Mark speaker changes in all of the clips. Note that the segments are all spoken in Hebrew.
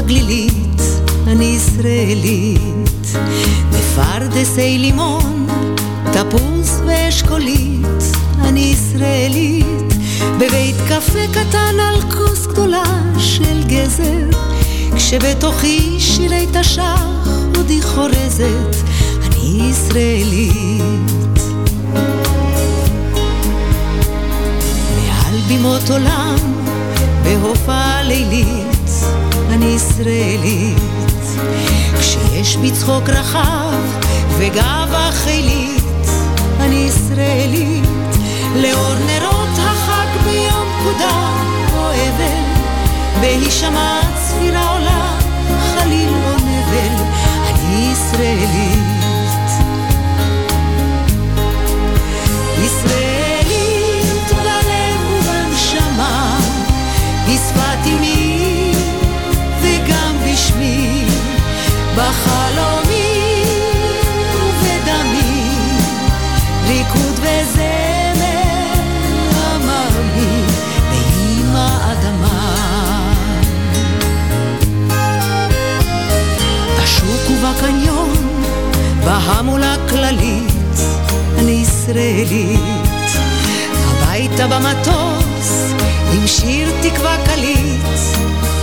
Speaker 1: הגלילית, אני ישראלית. בפרדסי לימון, תפוס ואשכולית, אני ישראלית. בבית קפה קטן על כוס גדולה של גזר, כשבתוכי שירי תש"ח עודי חורזת, אני ישראלית. מעל בימות עולם, בהופעה לילית, אני ישראלית. כשיש בי צחוק רחב וגאווה חילית, אני ישראלית. לאור נרות החג ביום פקודה אוהבת, בהישמע צפירה עולה, חליל או נבל, אני ישראלית. ובקניון, בהמולה כללית, אני ישראלית. הביתה במטוס, עם שיר תקווה קליט,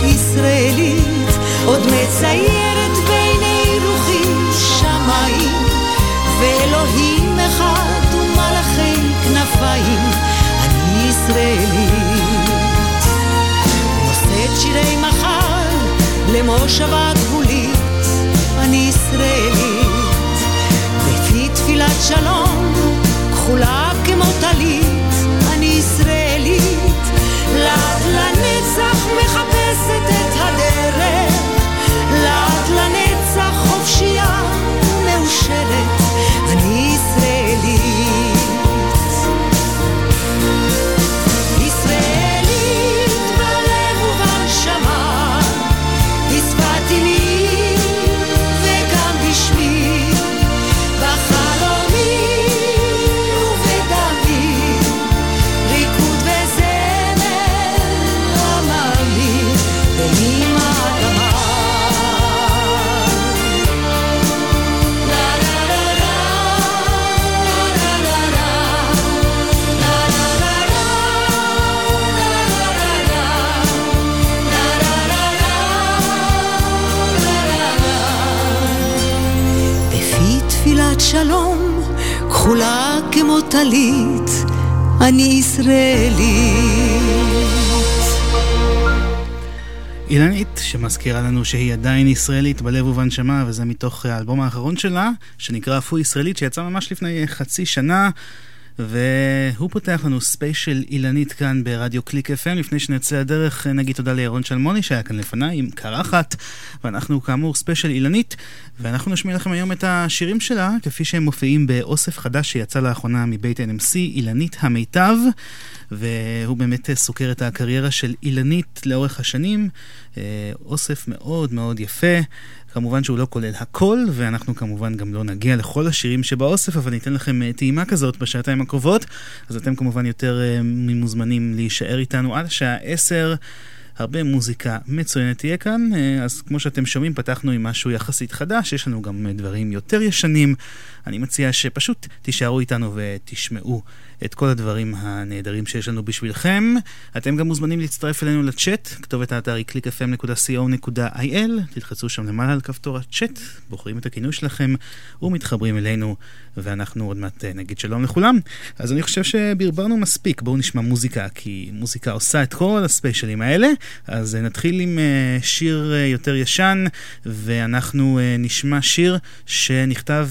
Speaker 1: ישראלית, עוד מציירת בעיני רוחי שמיים, ואלוהים אחד ומלאכי כנפיים, אני ישראלית. נושאת שירי מחר למושבה גבולית, תפילת שלום, כחולה כמו טלית, אני ישראלית. לעד לנצח מחפשת את הדרך, לעד לנצח חופשייה ומאושרת, כחולה כמו טלית, אני ישראלית.
Speaker 2: אילנית, שמזכירה לנו שהיא עדיין ישראלית בלב ובנשמה, וזה מתוך האלבום האחרון שלה, שנקרא "אפו ישראלית", שיצא ממש לפני חצי שנה. והוא פותח לנו special אילנית כאן ברדיו קליק FM. לפני שנצא לדרך, נגיד תודה לירון שלמוני שהיה כאן לפניי עם קרחת, ואנחנו כאמור special אילנית, ואנחנו נשמיע לכם היום את השירים שלה, כפי שהם מופיעים באוסף חדש שיצא לאחרונה מבית NMC, אילנית המיטב. והוא באמת סוקר את הקריירה של אילנית לאורך השנים. אה, אוסף מאוד מאוד יפה. כמובן שהוא לא כולל הכל, ואנחנו כמובן גם לא נגיע לכל השירים שבאוסף, אבל ניתן לכם אה, טעימה כזאת בשעתיים הקרובות. אז אתם כמובן יותר אה, ממוזמנים להישאר איתנו עד השעה 10. הרבה מוזיקה מצוינת תהיה כאן, אה, אז כמו שאתם שומעים פתחנו עם משהו יחסית חדש, יש לנו גם דברים יותר ישנים. אני מציע שפשוט תישארו איתנו ותשמעו את כל הדברים הנהדרים שיש לנו בשבילכם. אתם גם מוזמנים להצטרף אלינו לצ'אט, כתובת האתר היא clickfm.co.il, תלחצו שם למעלה על כפתור הצ'אט, בוחרים את הכינוי שלכם ומתחברים אלינו, ואנחנו עוד מעט אה, נגיד שלום לכולם. אז אני חושב שברברנו מספיק, בואו נשמע מוזיקה, כי מוזיקה עושה את כל הספיישלים האלה. אז אה, נתחיל עם אה, שיר יותר ישן, ואנחנו נשמע שיר שנכתב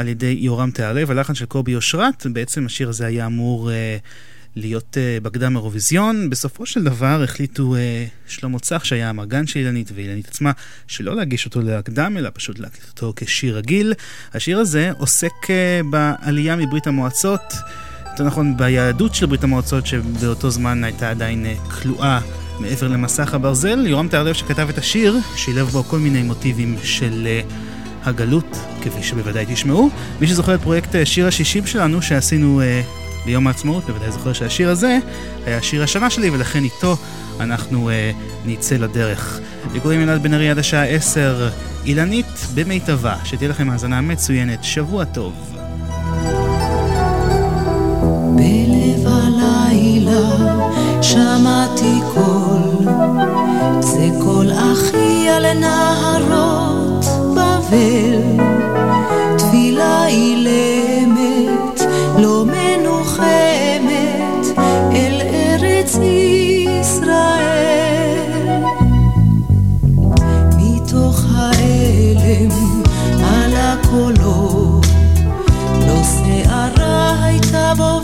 Speaker 2: על ידי יורם תיארלב, הלחן של קובי אושרת. בעצם השיר הזה היה אמור אה, להיות אה, בקדם אירוויזיון. בסופו של דבר החליטו אה, שלמה צח, שהיה המרגן של אילנית, ואילנית עצמה, שלא להגיש אותו להקדם, אלא פשוט להקליט אותו כשיר רגיל. השיר הזה עוסק אה, בעלייה מברית המועצות. יותר נכון, ביהדות של ברית המועצות, שבאותו זמן הייתה עדיין אה, כלואה מעבר למסך הברזל. יורם תיארלב שכתב את השיר, שילב בו כל מיני מוטיבים של אה, הגלות, כפי שבוודאי תשמעו. מי שזוכר את פרויקט אה, שיר השישים שלנו שעשינו אה, ביום העצמאות, בוודאי זוכר שהשיר הזה היה שיר השנה שלי, ולכן איתו אנחנו אה, נצא לדרך. יקורים ילד בן ארי עד השעה 10, אילנית במיטבה, שתהיה לכם האזנה מצוינת, שבוע טוב.
Speaker 1: בלב הלילה שמעתי קול, זה קול אחי על נהרות אבל, תפילה אילמת, לא מנוחמת, אל ארץ ישראל. מתוך ההלם על הקולות, לא שערה הייתה בו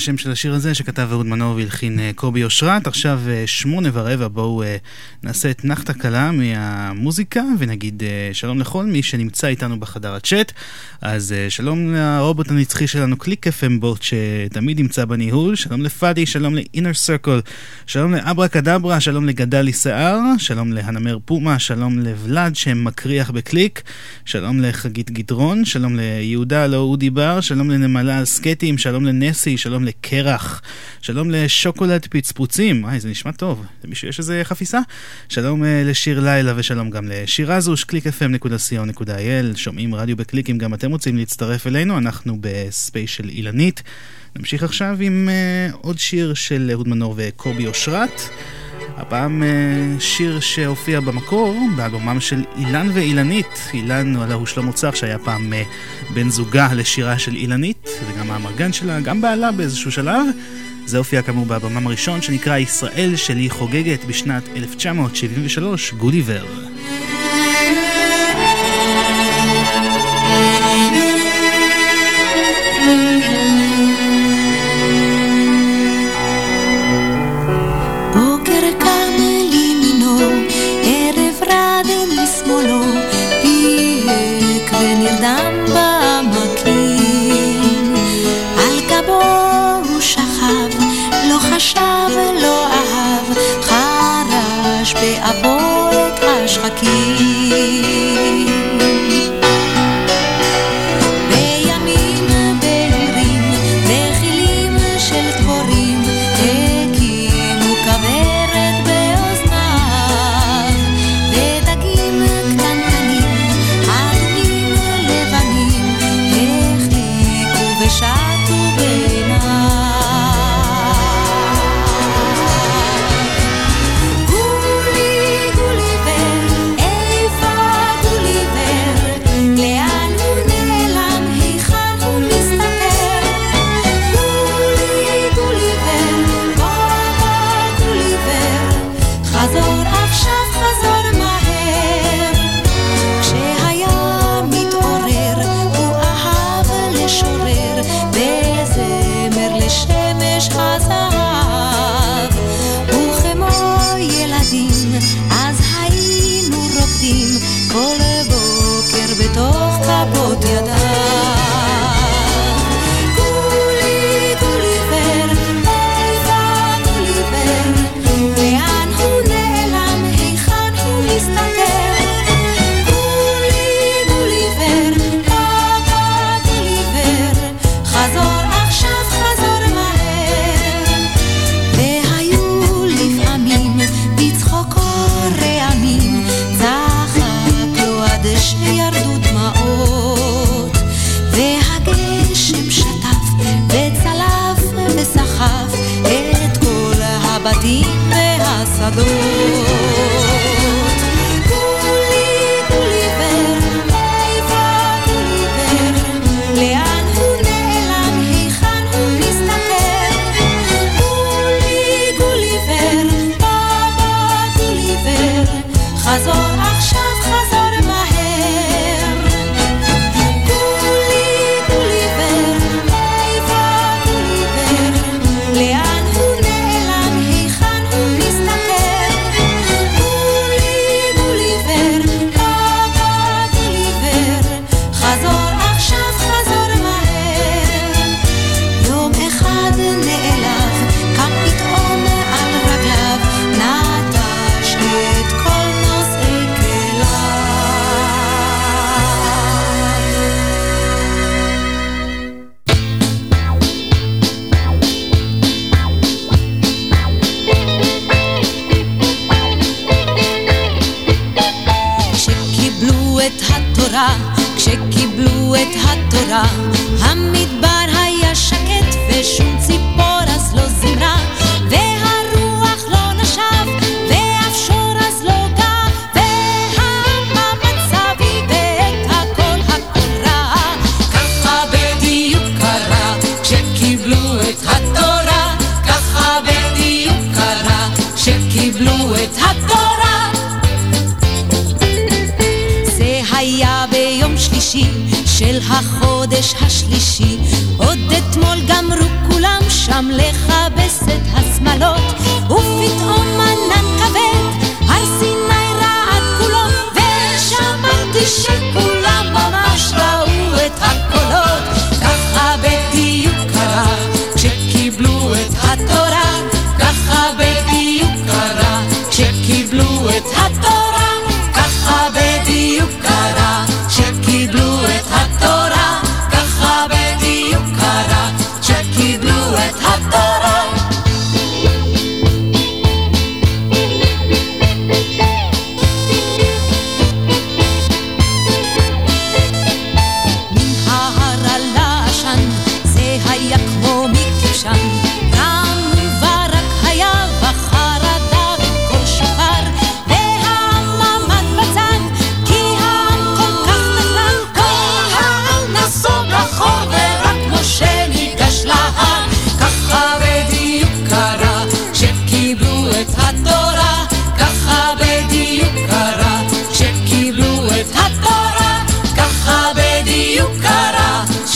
Speaker 1: השם של השיר הזה שכתב אהוד מנור והלחין אה, קובי אושרת. עכשיו אה, שמונה ורבע, בואו אה, נעשה אתנחתא קלה מהמוזיקה ונגיד שלום לכל מי שנמצא איתנו בחדר הצ'אט. אז שלום לרובוט הנצחי שלנו, קליק FM בוט, שתמיד נמצא בניהול. שלום לפאדי, שלום לאינר סרקל, שלום לאברה קדברה, שלום לגדלי שיער, שלום להנמר פומה, שלום לוולד שמקריח בקליק, שלום לחגית גדרון, שלום ליהודה לא אודי בר, שלום לנמלה על סקטים, שלום לנסי, שלום שלום לקרח, שלום לשוקולד פצפוצים, וואי, זה נשמע טוב, למישהו יש איזה חפיסה? שלום uh, לשיר לילה ושלום גם לשיר אזוש, www.clickfm.co.il, שומעים רדיו בקליק אם גם אתם רוצים להצטרף אלינו, אנחנו ב special אילנית. נמשיך עכשיו עם uh, עוד שיר של אהוד מנור וקובי אושרת. הפעם uh, שיר שהופיע במקור, באלבומם של אילן ואילנית. אילן, הוא שלמה צח, שהיה פעם uh, בן זוגה לשירה של אילנית, וגם האמרגן שלה, גם בעלה באיזשהו שלב. זה הופיע כאמור באלבומם הראשון, שנקרא ישראל שלי חוגגת בשנת 1973, גוליבר.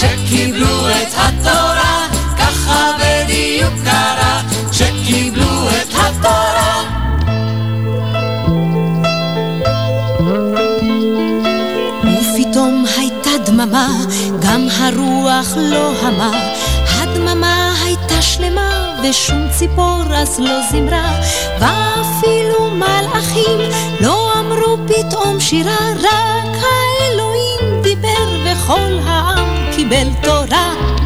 Speaker 1: קרה, כשקיבלו את התורה, ככה בדיוק קרה, כשקיבלו את התורה. ופתאום הייתה דממה, גם הרוח לא המה. הדממה הייתה שלמה, ושום ציפור אז לא זמרה, ואפילו מלאכים לא אמרו פתאום שירה, רק האלוהים דיבר וכל העם Gibeltora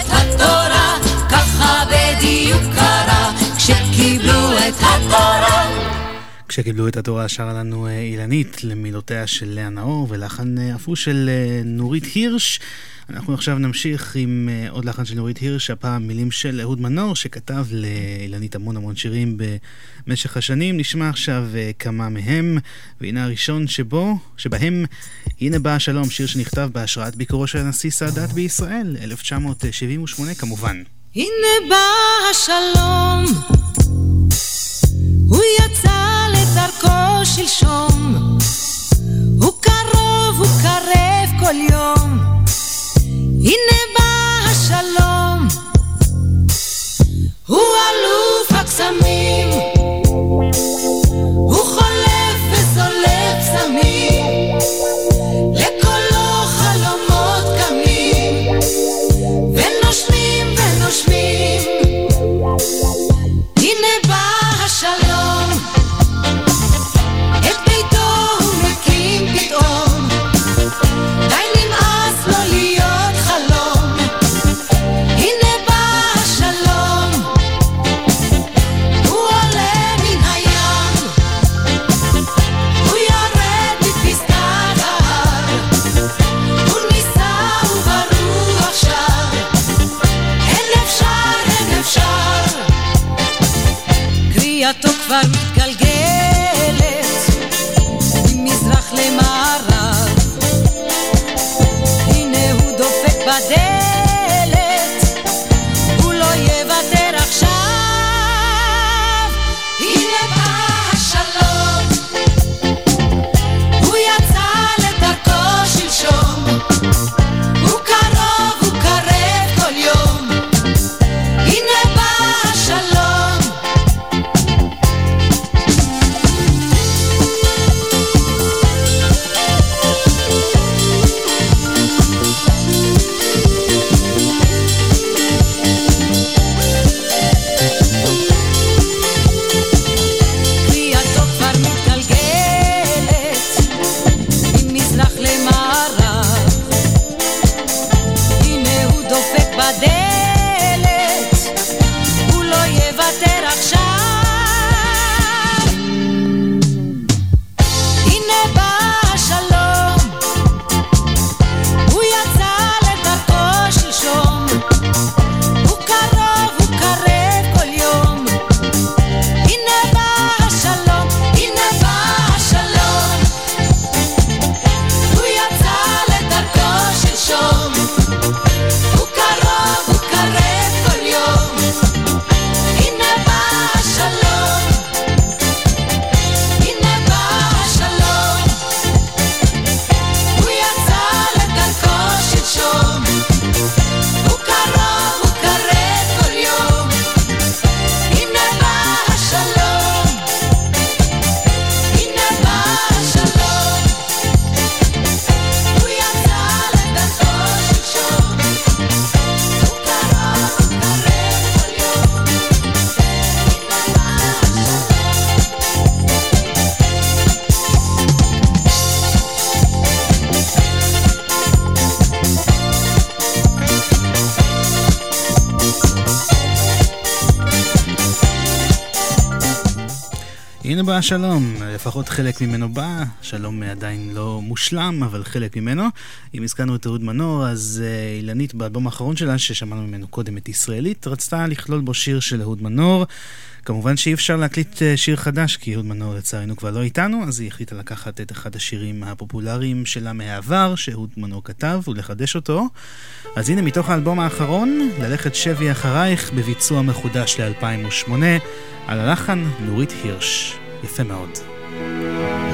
Speaker 1: את התורה, ככה בדיוק קרה, כשקיבלו את התורה. כשקיבלו את התורה
Speaker 2: שרה לנו אה, אילנית למילותיה של לאה נאור ולחן אה, אף של אה, נורית הירש. אנחנו עכשיו נמשיך עם אה, עוד לחן של נורית הירש, הפעם מילים של אהוד מנור שכתב לאילנית המון המון שירים במשך השנים. נשמע עכשיו אה, כמה מהם, והנה הראשון שבו, שבהם הנה בא השלום, שיר שנכתב בהשראת ביקורו של הנשיא סאדאת בישראל, 1978 כמובן.
Speaker 1: הנה בא השלום, הוא יצא לדרכו שלשום, הוא קרוב, הוא קרב כל יום. הנה בא השלום, הוא אלוף הקסמים,
Speaker 2: Adeus. שלום, לפחות חלק ממנו בא, שלום עדיין לא מושלם, אבל חלק ממנו. אם הזכרנו את אהוד מנור, אז uh, אילנית באלבום האחרון שלה, ששמענו ממנו קודם את ישראלית, רצתה לכלול בו שיר של אהוד מנור. כמובן שאי אפשר להקליט uh, שיר חדש, כי אהוד מנור לצערנו כבר לא איתנו, אז היא החליטה לקחת את אחד השירים הפופולריים שלה מהעבר, שאהוד מנור כתב, ולחדש אותו. אז הנה, מתוך האלבום האחרון, ללכת שבי אחרייך בביצוע מחודש ל-2008, על הלחן נורית הירש. יפה מאוד.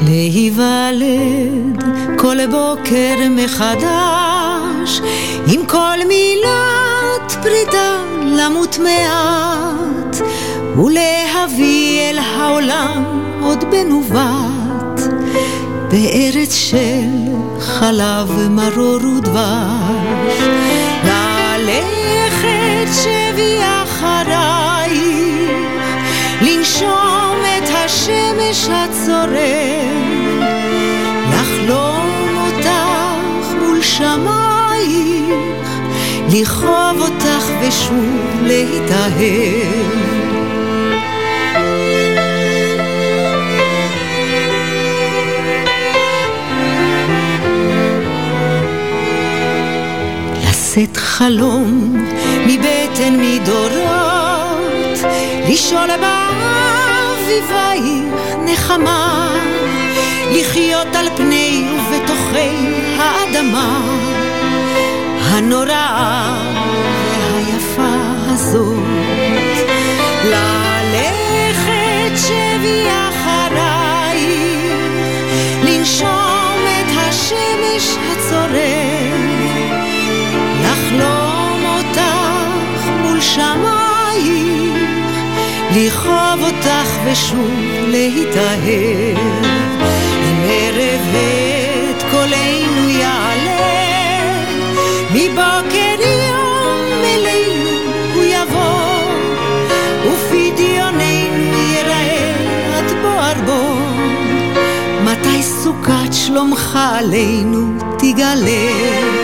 Speaker 1: להיוולד כל בוקר מחדש, עם כל מילת פרידה למות מעט, ולהביא אל העולם עוד בנובת, בארץ של חלב מרור ודבש. ללכת שבי אחרייך, לנשום השמש הצורם, לחלום אותך מול שמייך, לכאוב אותך ושוב להתאהב. לשאת חלום מבטן מדורות, לשאול הבא סביבייך נחמה, לחיות על פני ובתוכי האדמה הנוראה והיפה הזאת. ללכת שבי אחרייך, לנשום לכאוב אותך ושוב להתאהב. אם ערב את קולנו יעלה, מבוקר יום אלינו הוא יבוא, ופדיוננו ייראה עד בוער בו. מתי סוכת שלומך עלינו תגלה?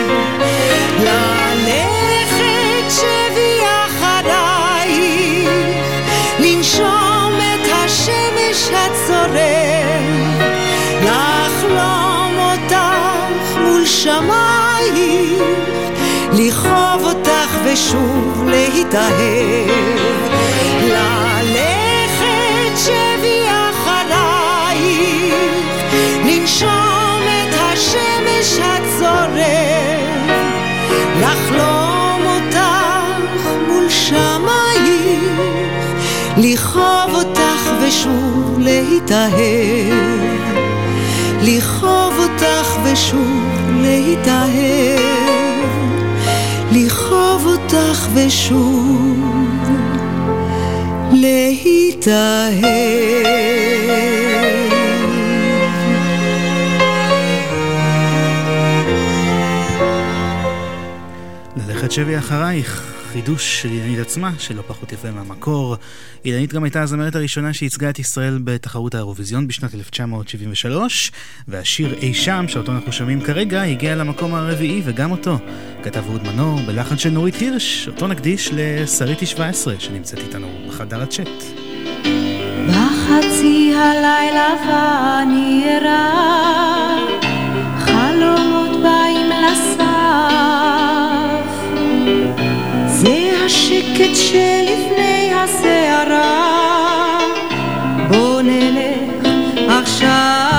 Speaker 1: שמייך, לכאוב אותך ושוב להתאהב, ללכת שבי אחרייך, לנשום את השמש הצורם, לחלום אותך מול שמייך, לכאוב אותך ושוב להתאהב. לכאוב אותך ושוב להתאהב, לכאוב אותך ושוב להתאהב.
Speaker 2: ללכת שבי אחרייך, חידוש של אילנית עצמה, שלא פחות יפה מהמקור. אילנית גם הייתה הזמרת הראשונה שייצגה את ישראל בתחרות האירוויזיון בשנת 1973, והשיר אי שם, שאותו אנחנו שומעים כרגע, הגיע למקום הרביעי, וגם אותו כתב אהוד מנור בלחן של נורית הירש, אותו נקדיש לשריטי 17, שנמצאת איתנו בחדר הצ'אט.
Speaker 1: בחצי הלילה ואני ערה, השקט שלפני הסערה, בוא נלך עכשיו.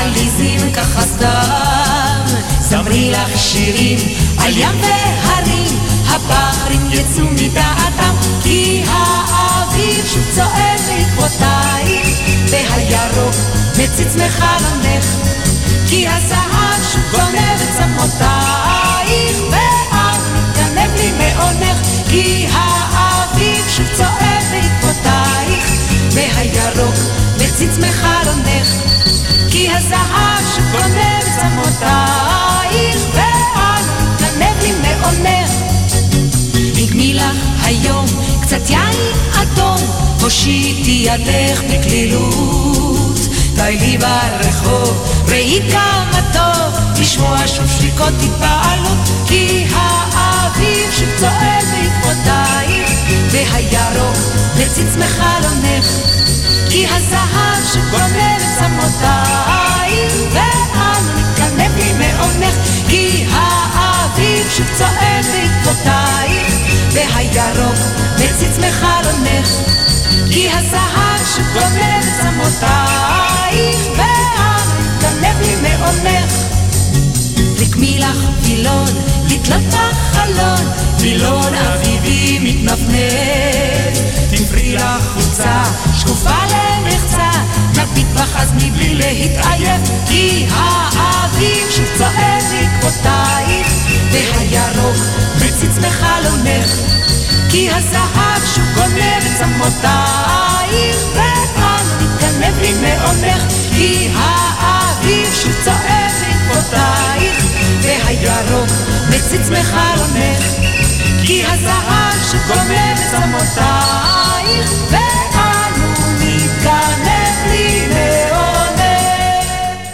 Speaker 3: עליזים ככה סתם. זמרי לך שירים על ים והרים, הבחרים יצאו מדעתם, כי האוויר שוב צועד בעקבותייך, והירוק מציץ מחלונך. כי הזהב שוב גונב את צמותייך, ואת מתגנב לי מעונך, כי האביב שוב צועק בעקבותייך, והירוק מציץ מחלונך, הזהב שוב גונב את צמותייך, ואת מתגנב לי מעונך. נגמי לך היום קצת יין אדום, הושיטי ידך בקלילות. די לי ברחוב, ראי כמה טוב, לשמוע שוב שריקות התפעלות, כי האביב שוב צועד בעקבותייך, והירוק מציץ מחלונך, כי הזהב שגונב את צמותייך, ואנו נתגנב לי מעונך, כי האביב שוב צועד בעקבותייך, והירוק מציץ מחלונך, כי הזהב שגונב את צמותייך, והמתגנב לי מעונך. רקמי לך וילון, לתלות בחלון, וילון אביבי מתנפנף. תפרי לך חולצה, שקופה למחצה, נביט אז מבלי להתעייף, כי האביב שוב צועד בעקבותייך, והירוק מציץ בחלונך, כי הזהב שוב גונב את צמותייך, ואל תתגנב לי מעונך, כי האביב
Speaker 1: שוב צועד בעקבותייך, והירוק מציץ בחלונך, כי הזהב שוב גונב את צמותייך, ואנו נתגנב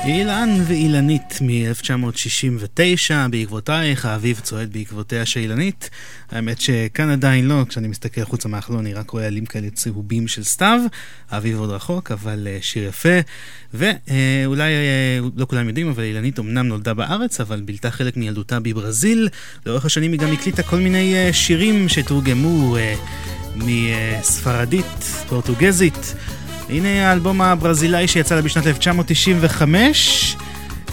Speaker 2: אילן ואילנית מ-1969, בעקבותייך, האביב צועד בעקבותיה של אילנית. האמת שכאן עדיין לא, כשאני מסתכל חוצה מהחלון אני רק רואה עלים כאלה צהובים של סתיו, האביב עוד רחוק, אבל אה, שיר יפה. ואולי אה, לא כולם יודעים, אבל אילנית אמנם נולדה בארץ, אבל בילתה חלק מילדותה בברזיל. לאורך השנים היא גם הקליטה כל מיני אה, שירים שתורגמו מספרדית, פורטוגזית. הנה האלבום הברזילאי שיצא לה בשנת 1995.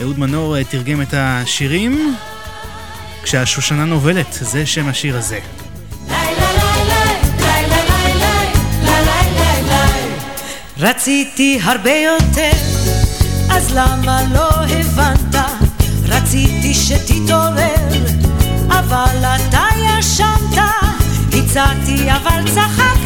Speaker 2: אהוד מנור תרגם את השירים. כשהשושנה נובלת, זה שם השיר הזה.
Speaker 1: רציתי הרבה יותר, אז למה לא הבנת? רציתי שתתעורר, אבל אתה ישנת, הצעתי אבל צחקת,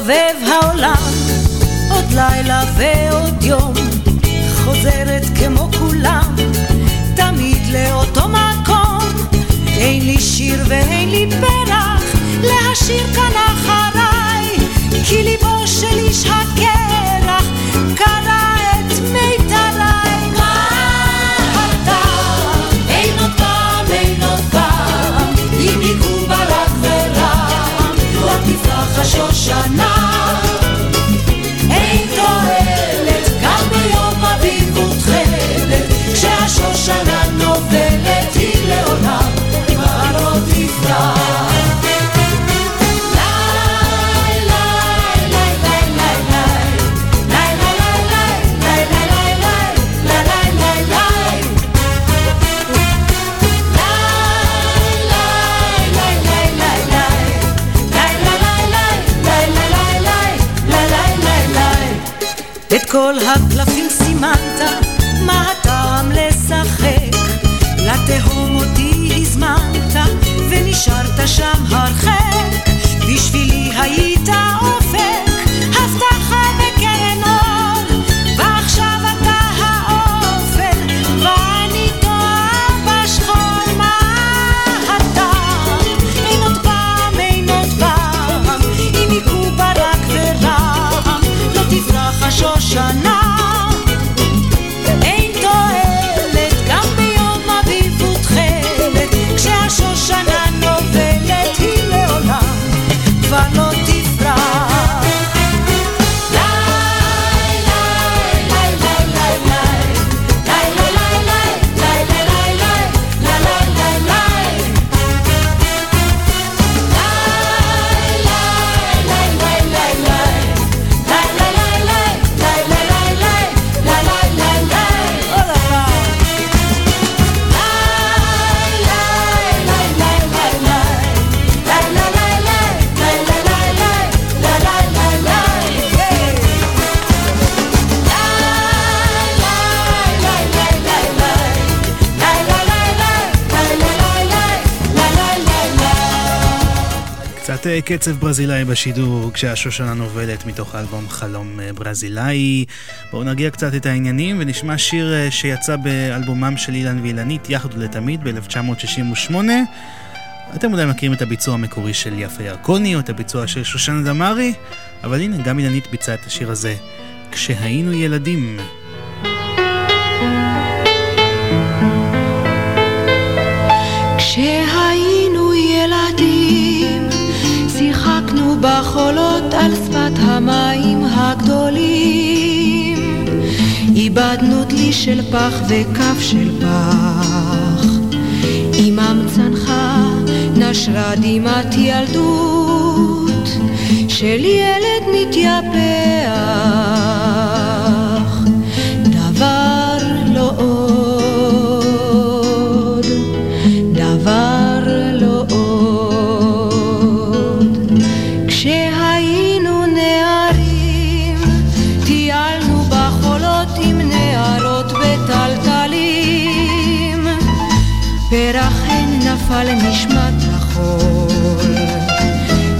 Speaker 1: סובב סובב העולם,
Speaker 2: קצב ברזילאי בשידור כשהשושנה נובלת מתוך האלבום חלום אה, ברזילאי. בואו נרגיע קצת את העניינים ונשמע שיר אה, שיצא באלבומם של אילן ואילנית יחד ולתמיד ב-1968. אתם אולי מכירים את הביצוע המקורי של יפה ירקוני או את הביצוע של שושנה דמארי, אבל הנה גם אילנית ביצעה את השיר הזה כשהיינו ילדים.
Speaker 4: כשהיינו בחולות על שפת המים הגדולים.
Speaker 1: איבדנו דלי של פח וכף של פח. עמם צנחה נשרה דמעת ילדות של ילד מתייפח. נפל נשמת החול.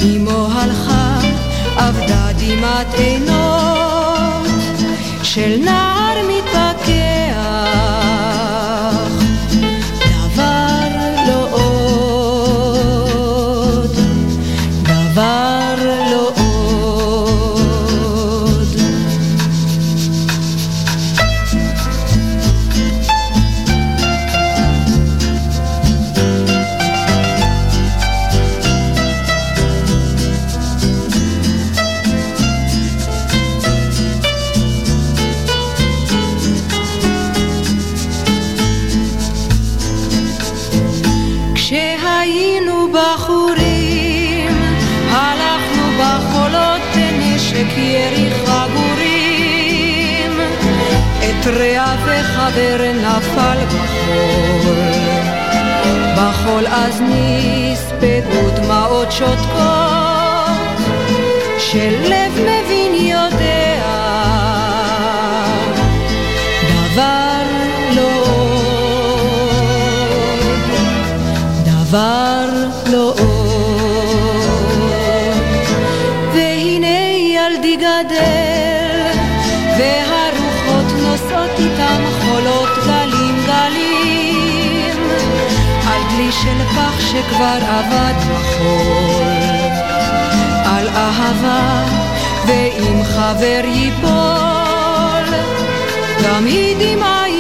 Speaker 1: אמו הלכה, אבדה דמעת עינות וחבר נפל בחול. בחול אז נספגו דמעות שותקות, של לב מבין של פח שכבר אבד בחול על אהבה ואם חבר ייפול. גם היא דמעה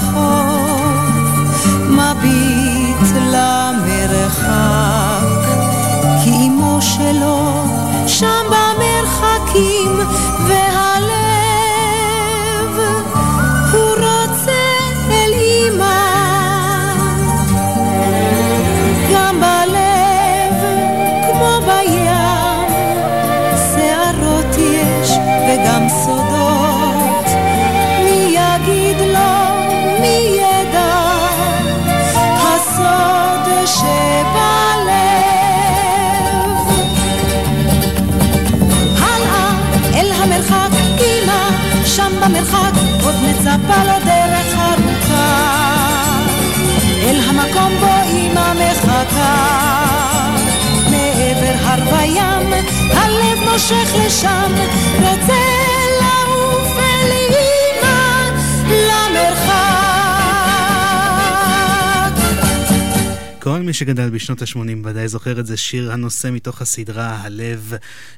Speaker 1: לחוף, מביט למרחק, כי אמו שלו שם במרחקים, מצפה לו דרך ארוכה. אל המקום בו אמא מחכה. מעבר הר וים, הלב מושך לשם, רוצה
Speaker 2: כל מי שגדל בשנות ה-80 ודאי זוכר את זה, שיר הנושא מתוך הסדרה הלב,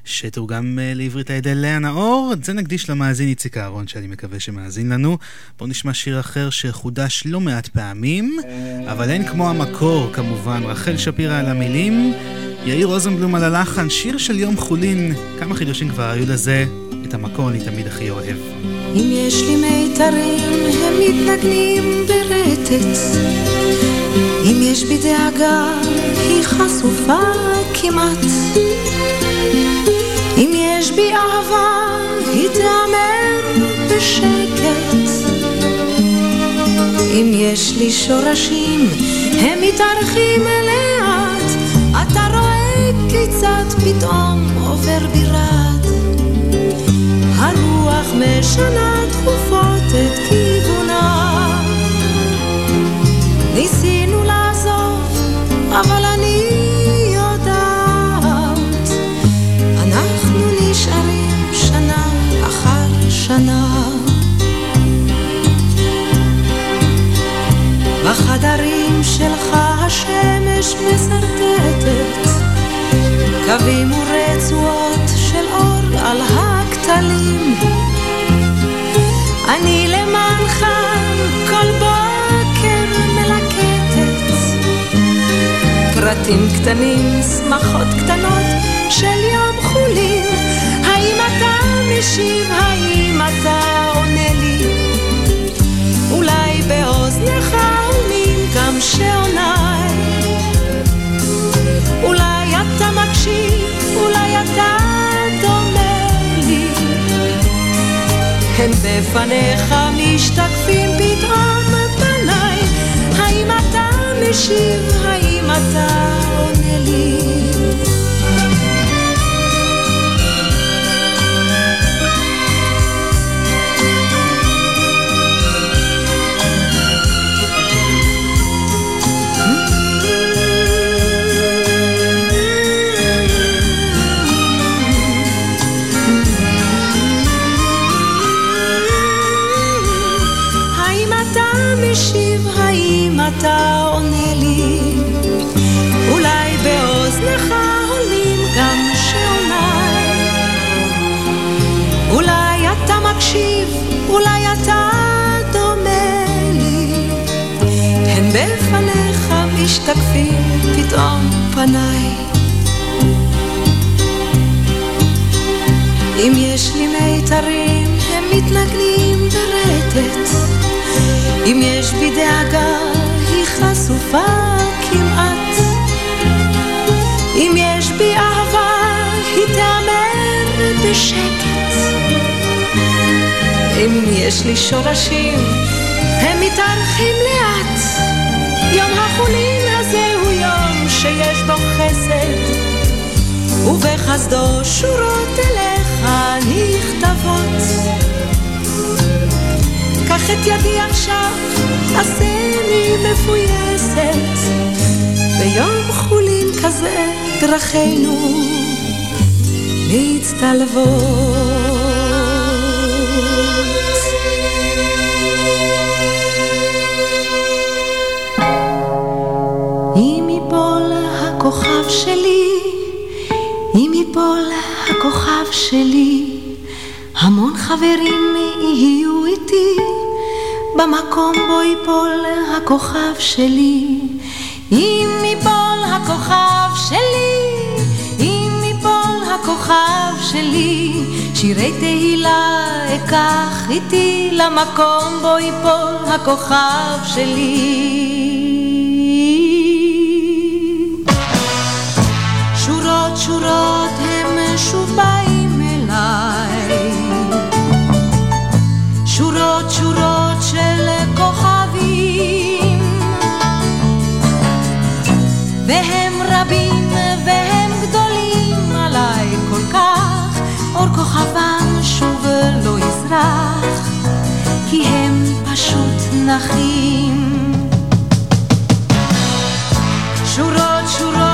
Speaker 2: שתורגם אה, לעברית על ידי לאה נאור. את זה נקדיש למאזין איציק אהרון, שאני מקווה שמאזין לנו. בואו נשמע שיר אחר שחודש לא מעט פעמים, אבל אין כמו המקור, כמובן. רחל שפירא על המילים, יאיר רוזנבלום על הלחן, שיר של יום חולין. כמה חידושים כבר היו לזה, את המקור אני תמיד הכי אוהב.
Speaker 1: אם יש לי מיתרים, הם מתנגנים ברטט. אם יש בי דאגה, היא חשופה כמעט. אם יש בי אהבה, היא תיאמר בשקט. אם יש לי שורשים, הם מתארחים לאט. אתה רואה כיצד פתאום עובר בירד. הרוח משנה תכופות את כיוונה. ניסינו בחדרים שלך השמש מסרטטת. קווים ורצועות של אור על הכתלים אני למענך כל בוקר מלקטת. פרטים קטנים, שמחות קטנות של יום חולין האם אתה משיב, האם אתה שעוניי. אולי אתה מקשיב, אולי אתה דומה לי. הן בפניך משתקפים פתאום פניי. האם אתה משיב, האם אתה עונה לי? אתה עונה לי, אולי באוזנך עולים גם שעוניי. אולי אתה מקשיב, אולי אתה דומה לי, הן בפניך משתקפים פתאום פניי. אם יש לי מיתרים, הם מתנגנים ברטט. אם יש בי דאגה, חשופה כמעט. אם יש בי אהבה, היא תאמר בשקט. אם יש לי שורשים, הם מתארחים לאט. יום החולין הזה הוא יום שיש בו חסד, ובחסדו שורות אליך נכתבות. קח את ידי עכשיו, עשני מפויסת. ביום חולין כזה דרכינו מצטלבות. הכוכב שלי, אם יפול הכוכב שלי, המון חברים יהיו איתי במקום בו ייפול הכוכב שלי. אם ייפול הכוכב שלי, אם ייפול הכוכב שלי, שירי תהילה אקח איתי למקום בו ייפול הכוכב שלי. שורות שורות שוב לא יזרח כי הם פשוט נחים. שורות שורות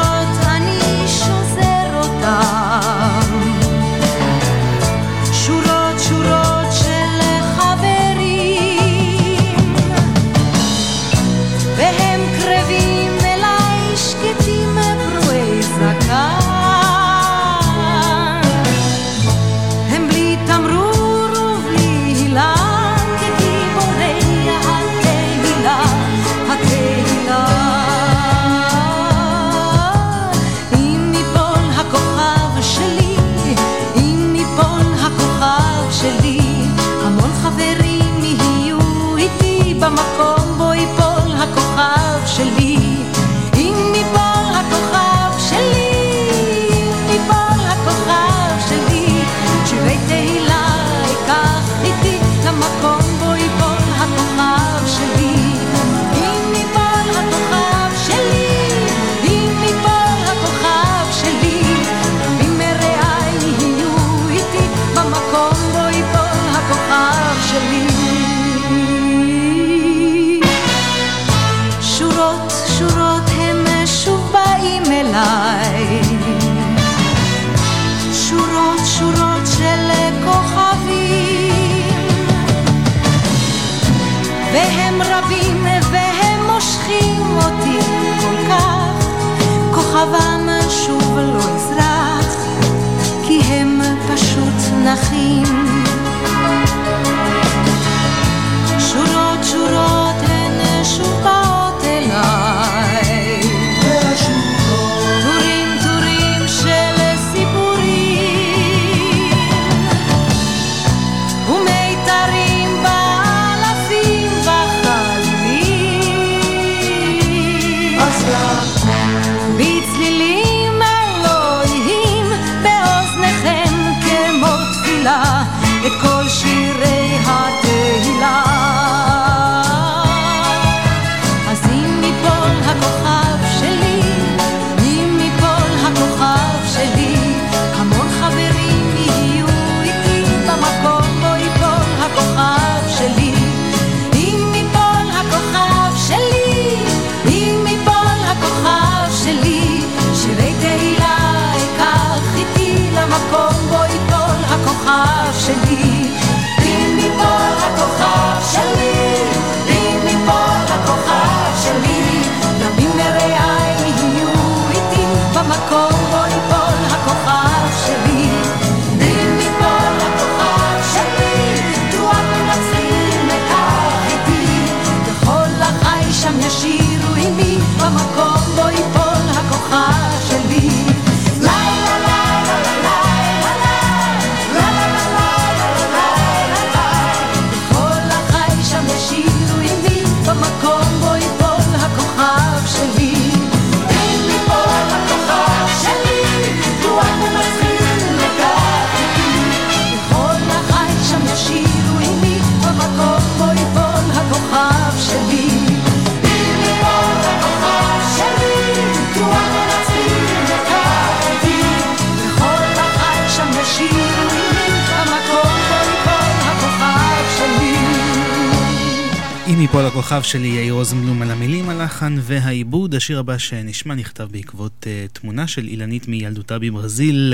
Speaker 1: הרב שלי
Speaker 2: יאיר רוזנבלום על המילים, הלחן והעיבוד. השיר הבא שנשמע נכתב בעקבות uh, תמונה של אילנית מילדותה בברזיל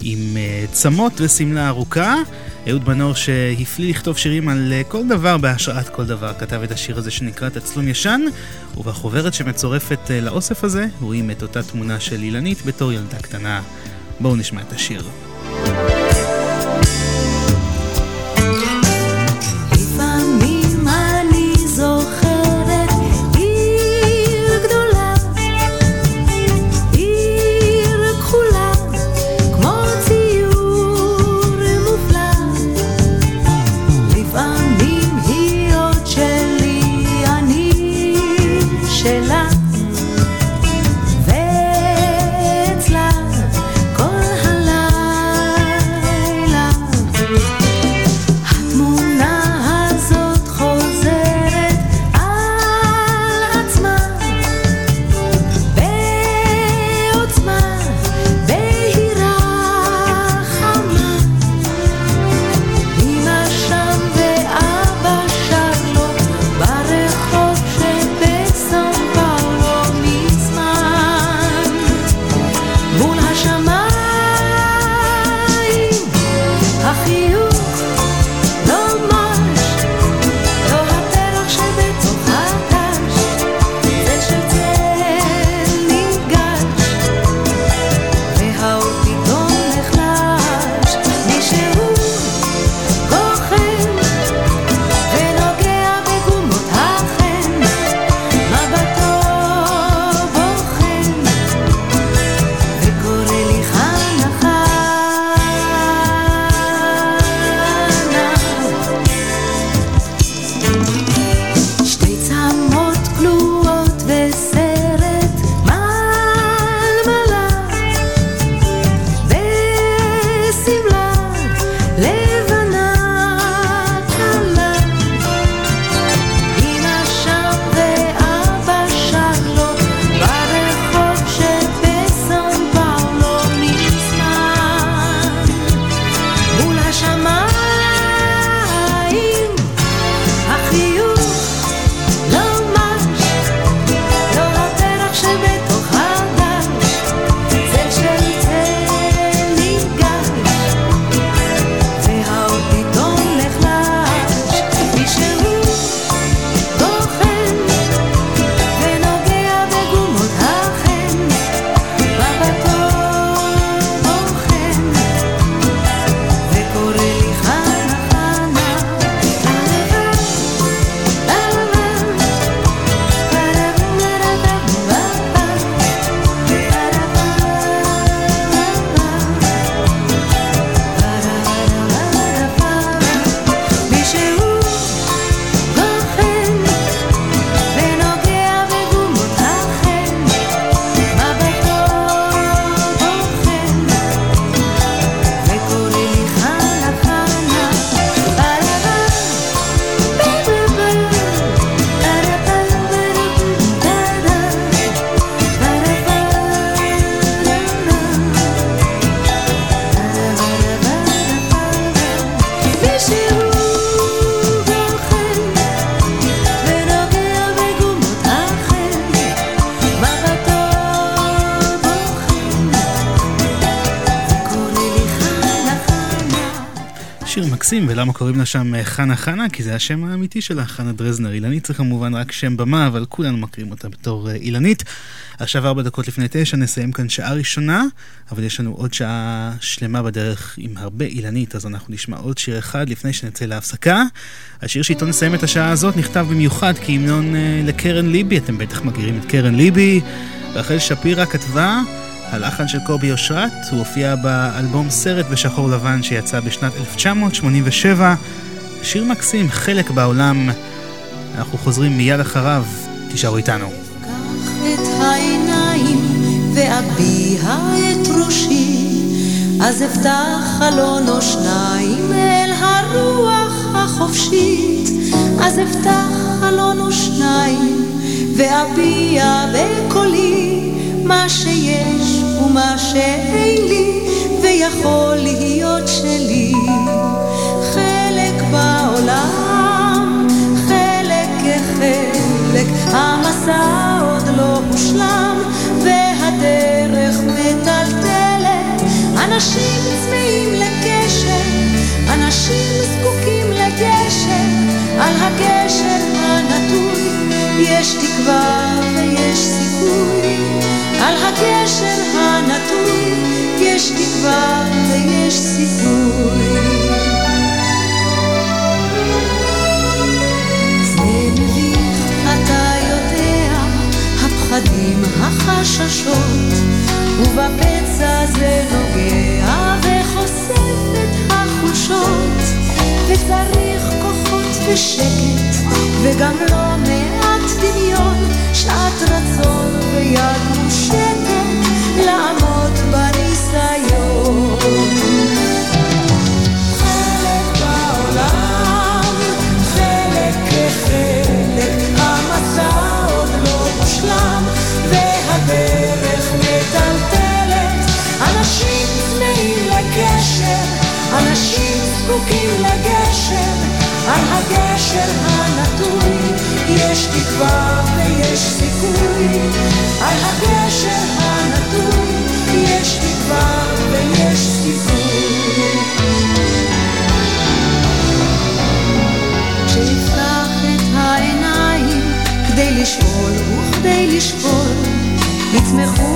Speaker 2: עם uh, צמות ושמלה ארוכה. אהוד בנור שהפליא לכתוב שירים על uh, כל דבר בהשראת כל דבר, כתב את השיר הזה שנקרא תצלום ישן, ובחוברת שמצורפת uh, לאוסף הזה רואים את אותה תמונה של אילנית בתור ילדה קטנה. בואו נשמע את השיר. ולמה קוראים לה שם אה, חנה חנה? כי זה השם האמיתי שלה, חנה דרזנר. אילנית זה כמובן רק שם במה, אבל כולנו מכירים אותה בתור אה, אילנית. עכשיו ארבע דקות לפני תשע, נסיים כאן שעה ראשונה, אבל יש לנו עוד שעה שלמה בדרך עם הרבה אילנית, אז אנחנו נשמע עוד שיר אחד לפני שנצא להפסקה. השיר שאיתו נסיים את השעה הזאת נכתב במיוחד כהמנון לקרן ליבי, אתם בטח מכירים את קרן ליבי. רחל שפירא כתבה הלחן של קובי אושרת, הוא הופיע באלבום סרט בשחור לבן שיצא בשנת 1987. שיר מקסים, חלק בעולם. אנחנו חוזרים מיד אחריו, תישארו איתנו.
Speaker 1: אז אפתח חלון או שניים אל הרוח החופשית, אז אפתח חלון או שניים ואביע בקולי מה שיש ומה שאין לי ויכול להיות שלי. חלק בעולם, חלק כחלק המסע עוד לא מושלם והדרך מטלטלת. אנשים צמאים לקשר, אנשים זקוקים לגשר על הגשר הנטוי יש תקווה ויש סיכוי על הגשר הנטוי יש תקווה ויש סיכוי. זה אתה החששות, ובפצע זה נוגע וחושף את החולשות, וצריך כוחות ושקט, וגם לא מעט דמיון, שעת רצון ויד הגשר הנטוי יש תקווה ויש סיכוי, על הגשר הנטוי יש תקווה ויש סיכוי. כשנפתח את העיניים כדי לשאול וכדי לשקול, יצמחו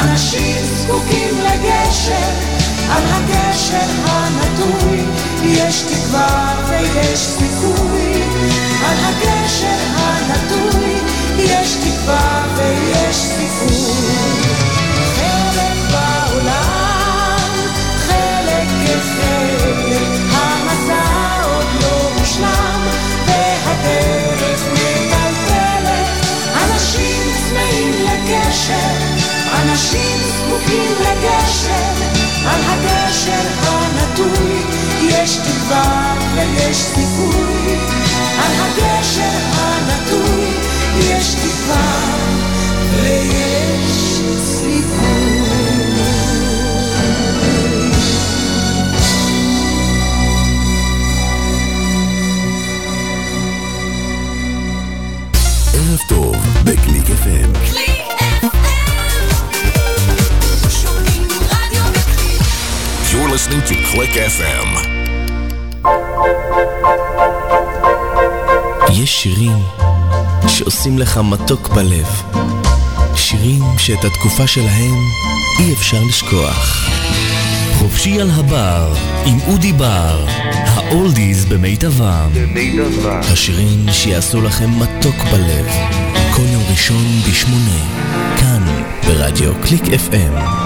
Speaker 1: אנשים זקוקים לגשר, על הגשר הנטוי יש תקווה ויש סיכוי, על הגשר אנשים זקוקים לגשר, על הגשר הנטוי יש תקווה ויש סיכוי, על הגשר הנטוי יש תקווה ויש סיכוי.
Speaker 5: Click FM.
Speaker 6: יש שירים שעושים לך מתוק בלב. שירים שאת התקופה שלהם אי אפשר לשכוח. חופשי על הבר עם אודי בר, האולדיז במיטבם. השירים שיעשו לכם מתוק בלב. כל יום ראשון בשמונה, כאן ברדיו קליק FM.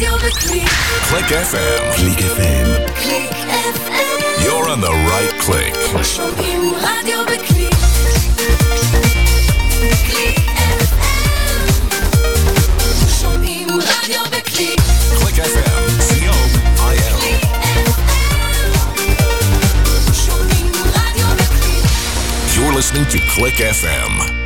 Speaker 4: שומעים רדיו בקליק.
Speaker 1: קליק FM קליק FM
Speaker 4: קליק FM.
Speaker 1: You're on the right click
Speaker 4: שומעים רדיו בקליק. קליק FM. שומעים רדיו בקליק.
Speaker 1: קליק FM, co.il
Speaker 4: קליק FM. שומעים רדיו בקליק.
Speaker 1: You're listening to Click FM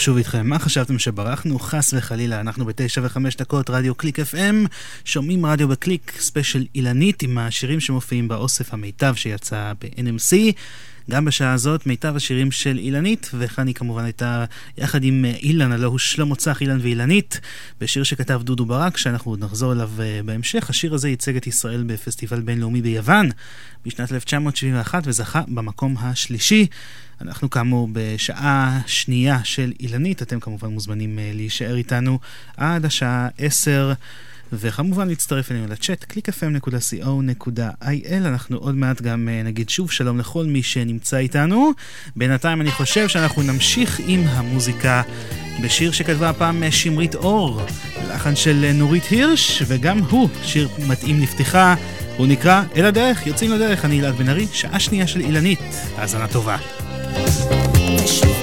Speaker 2: שוב איתכם. חשבתם שברחנו? חס וחלילה, אנחנו בתשע וחמש דקות, רדיו קליק FM, שומעים רדיו בקליק, ספיישל אילנית עם השירים שמופיעים באוסף המיטב שיצא ב-NMC. גם בשעה הזאת מיטב השירים של אילנית, היא כמובן הייתה יחד עם אה, אילן, הלוא הוא שלמה צח, אילן ואילנית, בשיר שכתב דודו ברק, שאנחנו עוד נחזור אליו אה, בהמשך. השיר הזה ייצג את ישראל בפסטיבל בינלאומי ביוון בשנת 1971 וזכה במקום השלישי. אנחנו כאמור בשעה שנייה של אילנית, אתם כמובן מוזמנים אה, להישאר איתנו עד השעה 10. וכמובן להצטרף אלינו לצ'אט, clickfm.co.il, אנחנו עוד מעט גם אה, נגיד שוב שלום לכל מי שנמצא איתנו. בינתיים אני חושב שאנחנו נמשיך עם המוזיקה בשיר שכתבה הפעם אה, שמרית אור, לחן של נורית הירש, וגם הוא שיר מתאים לפתיחה, הוא נקרא אל הדרך, יוצאים לדרך, אני אלעד בן ארי, שעה שנייה של אילנית, האזנה טובה.
Speaker 4: ושוב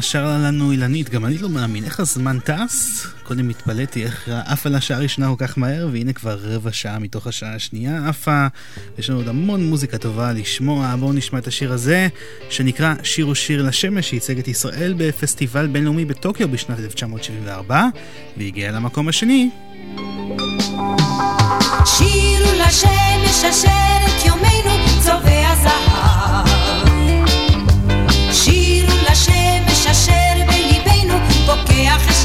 Speaker 2: שרה לנו אילנית, גם אני לא מאמין, איך הזמן טס? קודם התפלאתי איך עפה לשעה ראשונה כל כך מהר, והנה כבר רבע שעה מתוך השעה השנייה עפה. יש לנו עוד המון מוזיקה טובה לשמוע, בואו נשמע את השיר הזה, שנקרא שיר ושיר לשמש, שייצג את ישראל בפסטיבל בינלאומי בטוקיו בשנת 1974, והגיע למקום השני.
Speaker 1: שירו לשמש אשר את יומנו צובע זהב viajes.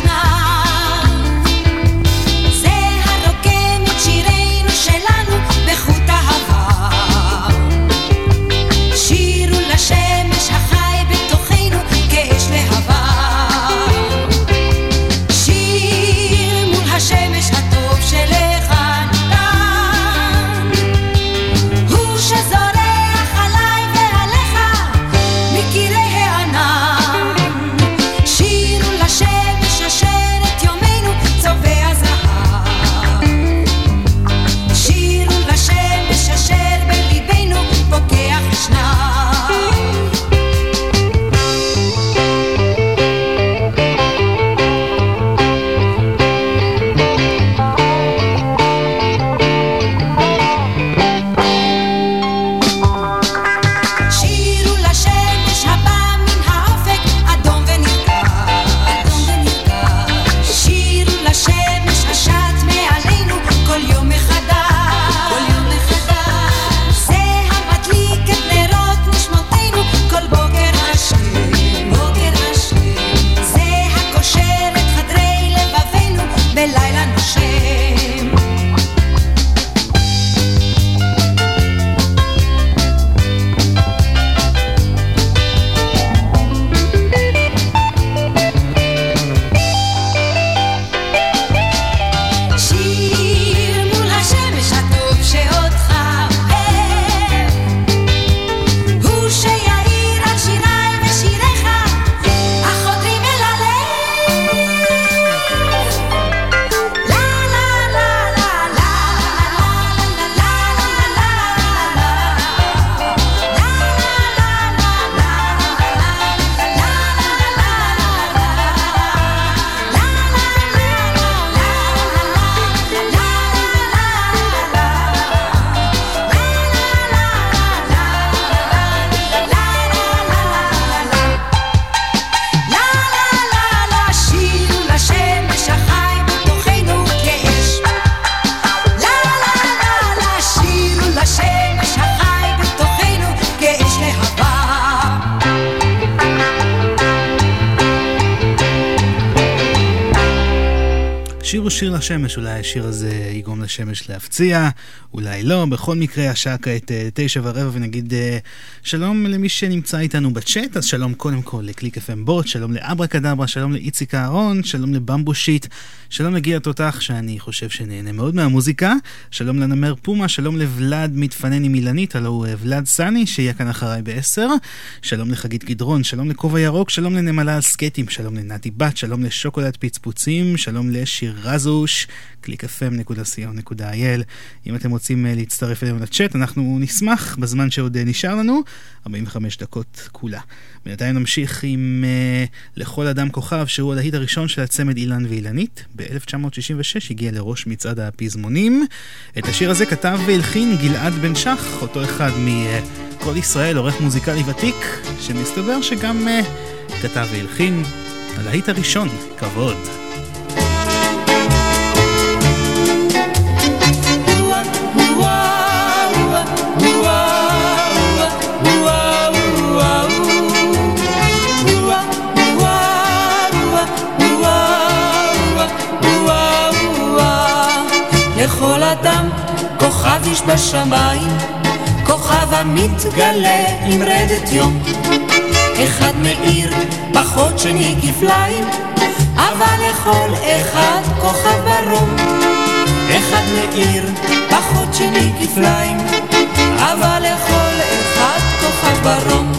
Speaker 1: to לשמש,
Speaker 2: אולי השיר הזה יגרום לשמש להפציע, אולי לא. בכל מקרה, השעה כעת אה, תשע ורבע, ונגיד אה, שלום למי שנמצא איתנו בצ'אט, אז שלום קודם כל לקליק FM בוט, שלום לאברה קדברה, שלום לאיציק אהרון, שלום לבמבושיט, שלום לגיל התותח, שאני חושב שנהנה מאוד מהמוזיקה, שלום לנמר פומה, שלום לוולד מתפנן עם אילנית, הלו הוא אה, ולד סני, שיהיה כאן אחריי בעשר, שלום לחגית גדרון, שלום לכובע ירוק, שלום לנמלה על סקייטים, שלום לנתי בת, שלום לשוקולד פצפוצים, שלום לשיר רזוש, www.clickfm.co.il אם אתם רוצים אה, להצטרף אלינו לצ'אט, אנחנו נשמח בזמן שעוד אה, נשאר לנו, 45 דקות כולה. בינתיים נמשיך עם uh, לכל אדם כוכב, שהוא הלהיט הראשון של הצמד אילן ואילנית. ב-1966 הגיע לראש מצעד הפזמונים. את השיר הזה כתב והלחין גלעד בן שח, אותו אחד מ"כל ישראל", עורך מוזיקלי ותיק, שמסתבר שגם uh, כתב והלחין. הלהיט הראשון, כבוד.
Speaker 1: כוכב איש בשמיים, כוכב המתגלה עם רדת יום. אחד מאיר, פחות שני כפליים, אבל לכל אחד כוכב ברום. אחד מאיר, פחות שני כפליים, אבל לכל אחד כוכב ברום.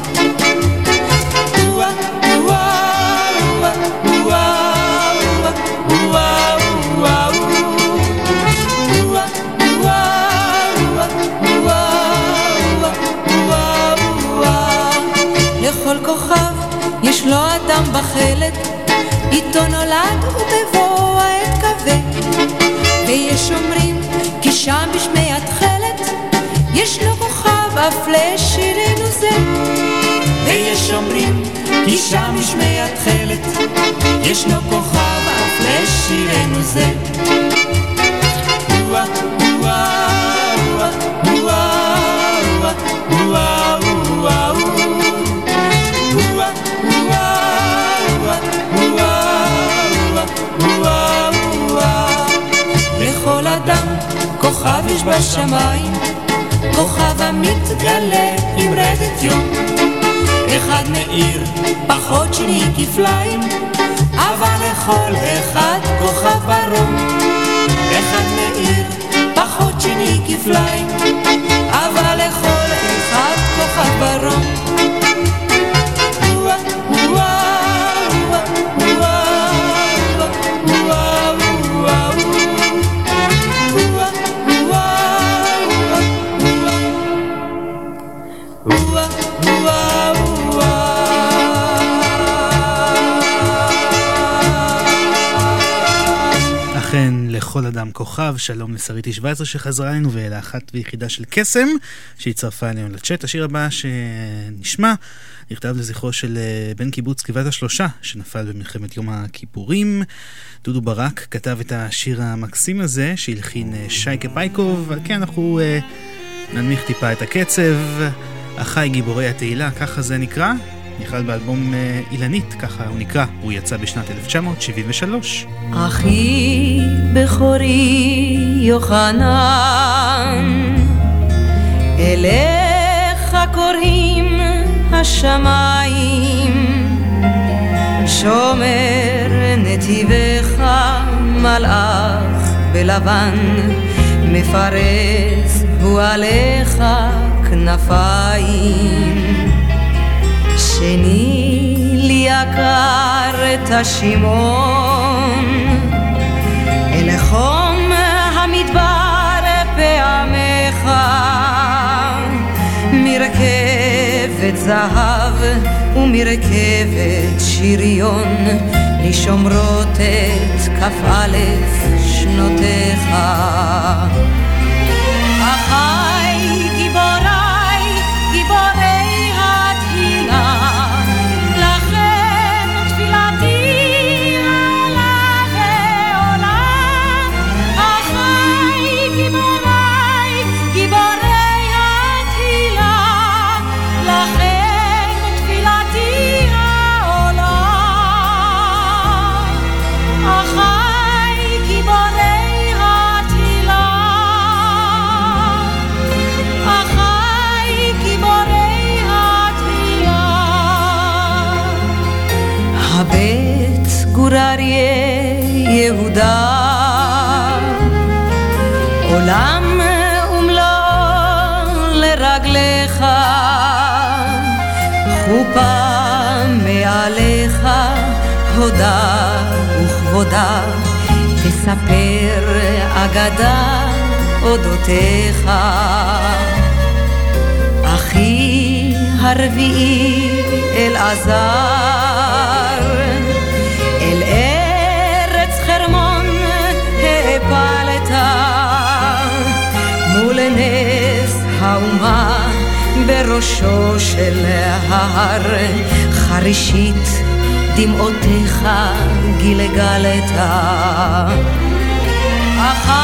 Speaker 1: יש לו אדם בחלק, איתו נולד ובבוא העת כבד. ויש אומרים כי שם בשמי התכלת, יש לו כוכב אף לשירנו זה. ויש אומרים כי שם בשמי התכלת, יש לו כוכב אף לשירנו זה. וואו וואו יש בשמיים, כוכב המתגלה עם רדת יום. אחד מאיר, פחות שני כפליים, אבל לכל אחד כוכב ברום. אחד מאיר, פחות שני כפליים, אבל לכל אחד כוכב ברום.
Speaker 2: לכל אדם כוכב, שלום לשריטי 17 שחזרה אלינו ולאחת ויחידה של קסם שהצטרפה אלינו לצ'אט. השיר הבא שנשמע נכתב לזכרו של אה, בן קיבוץ גבעת השלושה שנפל במלחמת יום הכיפורים. דודו ברק כתב את השיר המקסים הזה שהלחין אה, שייקה פייקוב, כן אנחנו uh, ננמיך טיפה את הקצב. אחי גיבורי התהילה, ככה זה נקרא. נכלל באלבום אה, אילנית, ככה הוא נקרא, הוא יצא בשנת 1973.
Speaker 1: אחי בכורי יוחנן, אליך קוראים השמיים, שומר נתיבך מלאך בלבן, מפרס הוא עליך כנפיים. שני לי יקר את השימון, אל חום המדבר פעמך, מרכבת זהב ומרכבת שריון, לשומרות את כ"א שנותיך. יחדיו. עולם אומלל לרגליך, חופה מעליך, הודה וכבודה, תספר אגדה אודותיך. אחי הרביעי אלעזר בראשו של ההר חרישית דמעותיך גילגלת אחר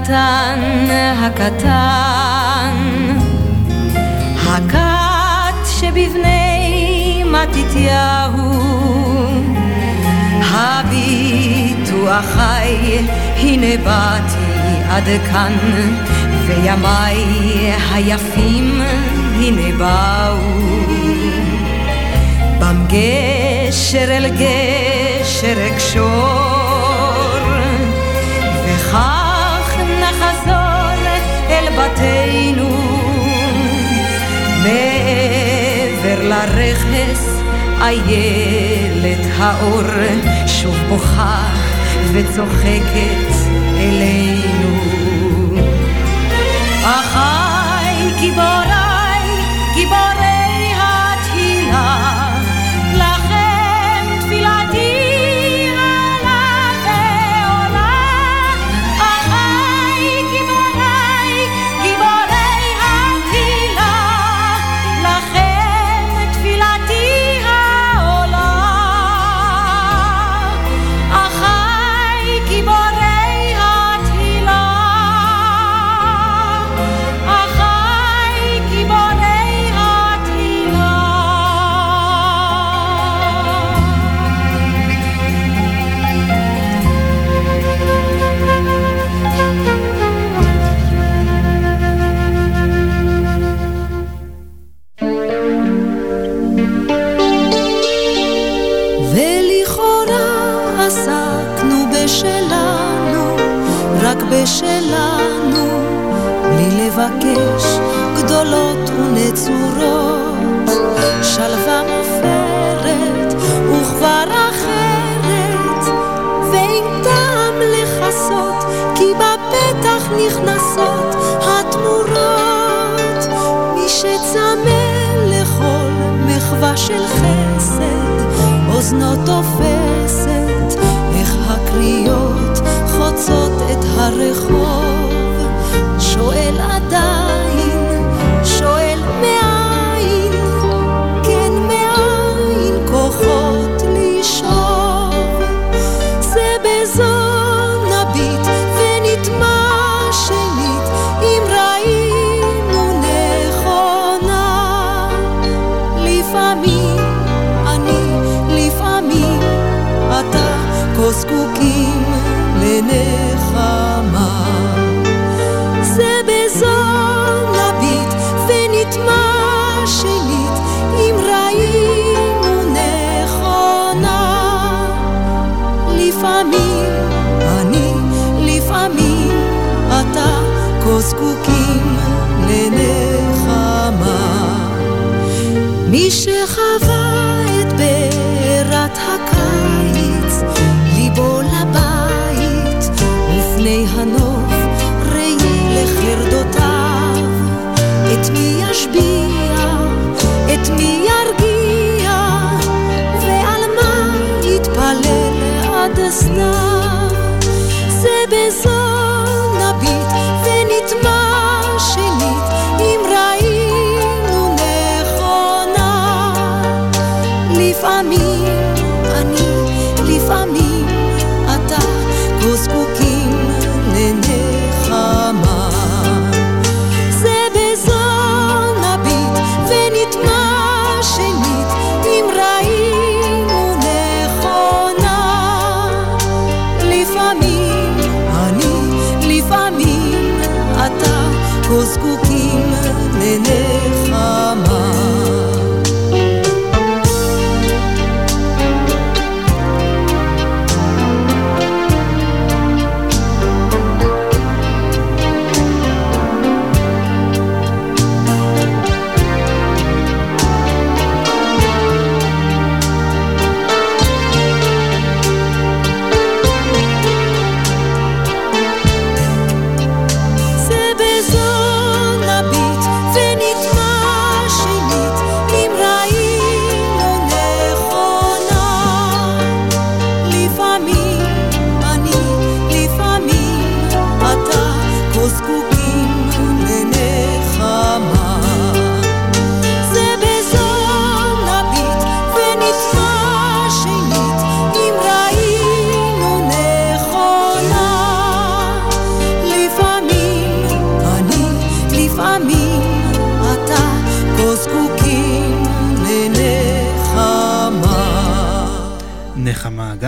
Speaker 1: הקטן, הקטן, הכת שבבני מתתיהו, הביטו אחי, הנה באתי עד כאן, וימיי היפים, הנה באו. גשר אל גשר אקשור, וכך בתינו מעבר לרכס איילת האור שוב בוכה וצוחקת אלינו. אחיי גיבוריי גיבוריי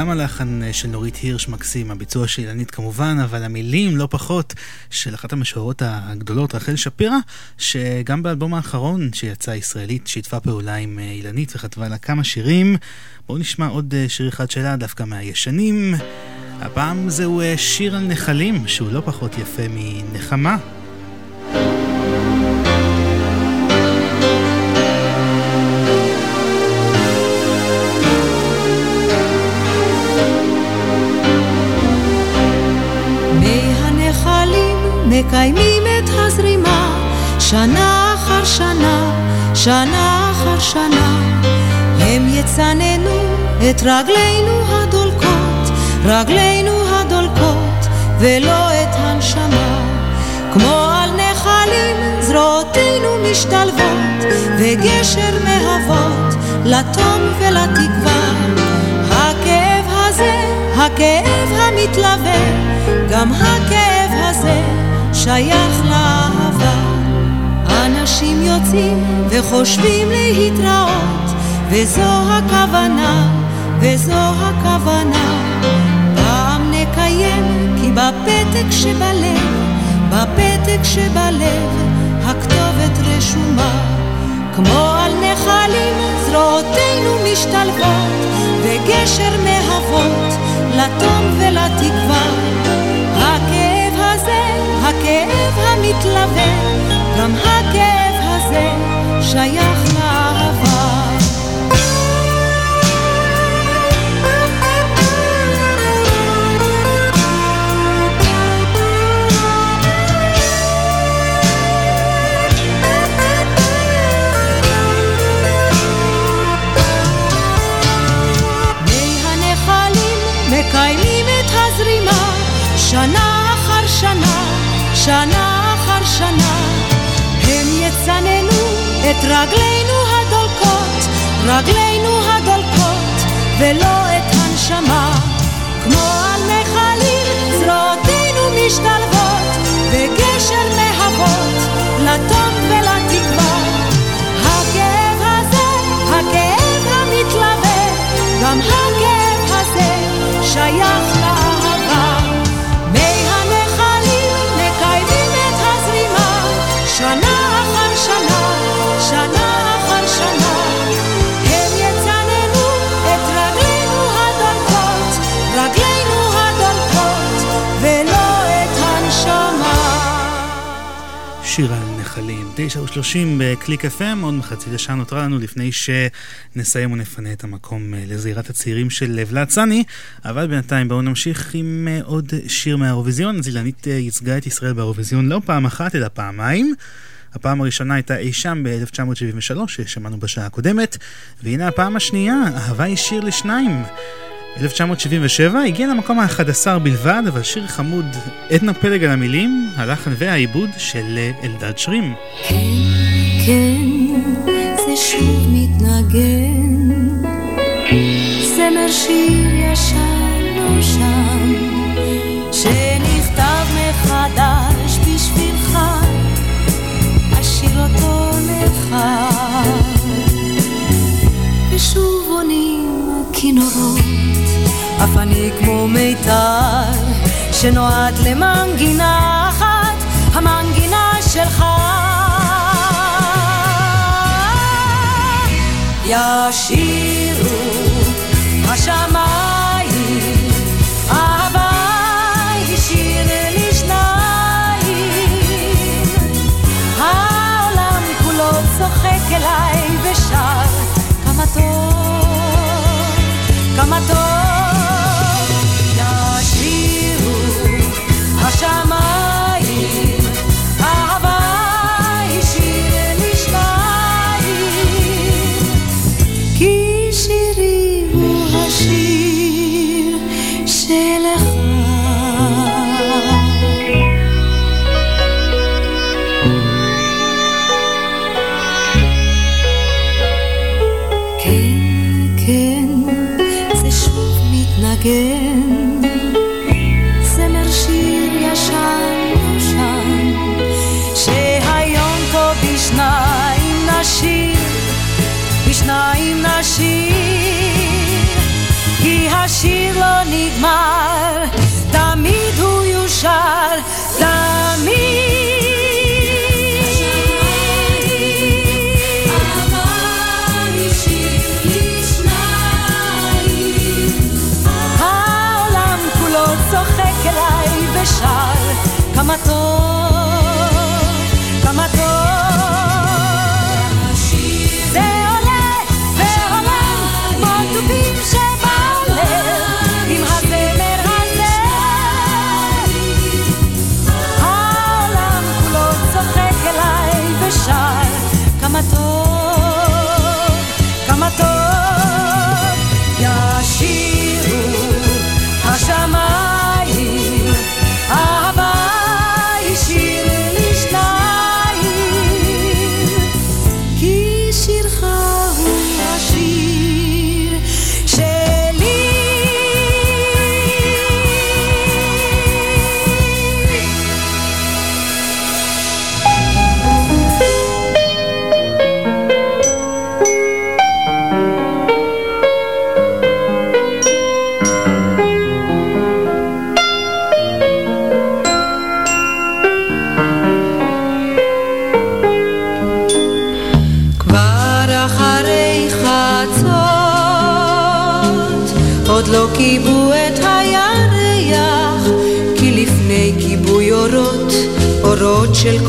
Speaker 2: גם הלחן אה, של נורית הירש מקסים, הביצוע של אילנית כמובן, אבל המילים לא פחות של אחת המשוררות הגדולות, רחל שפירא, שגם באלבום האחרון שיצא ישראלית שיתפה פעולה עם אה, אילנית וכתבה לה כמה שירים. בואו נשמע עוד אה, שיר אחד שלה, דווקא מהישנים. הפעם זהו שיר על נחלים, שהוא לא פחות יפה מנחמה.
Speaker 1: מקיימים את הזרימה שנה אחר שנה, שנה אחר שנה. הם יצננו את רגלינו הדולקות, רגלינו הדולקות, ולא את הנשמה. כמו על נחלים זרועותינו משתלבות, וגשר מהוות לתום ולתקווה. הכאב הזה, הכאב המתלווה, גם הכאב הזה שייך לאהבה. אנשים יוצאים וחושבים להתראות, וזו הכוונה, וזו הכוונה. פעם נקיים, כי בפתק שבלב, בפתק שבלב, הכתובת רשומה. כמו על נחלים זרועותינו משתלבות, וגשר מהוות לתום ולתקווה. הכאב המתלווה, גם הכאב הזה שייך לאהבה. שנה אחר שנה הם יצננו את רגלינו הדולקות, רגלינו הדולקות, ולא את הנשמה. כמו על נחלים זרועותינו משתלבות, וגשר מהוות לתום ולתקווה. הכאב הזה, הכאב המתלווה, גם הכאב
Speaker 2: שיר על נחלים, תשע ושלושים בקליק FM, עוד מחצית השעה נותרה לנו לפני שנסיים ונפנה את המקום אה, לזירת הצעירים של ולאד סני, אבל בינתיים בואו נמשיך עם אה, עוד שיר מהאירוויזיון. זילנית אה, ייצגה את ישראל באירוויזיון לא פעם אחת אלא פעמיים. הפעם הראשונה הייתה אי שם ב-1973, ששמענו בשעה הקודמת, והנה הפעם השנייה, אהבה היא שיר לשניים. 1977 הגיע למקום ה-11 בלבד, אבל שיר חמוד, עדנה פלג על המילים, הלחן והעיבוד של אלדד שרים.
Speaker 1: כן, כן, זה שוב מתנגן, זמר שיר ישן נושן, שנכתב מחדש בשבילך, אשיר אותו לך. ושוב עונים הכינורות אף אני כמו מיתר שנועד למנגינה אחת, המנגינה. שלך. ישירו השמיים, אהבה היא שיר לשניים. העולם כולו צוחק אליי ושר, כמה טוב, כמה טוב. Shama.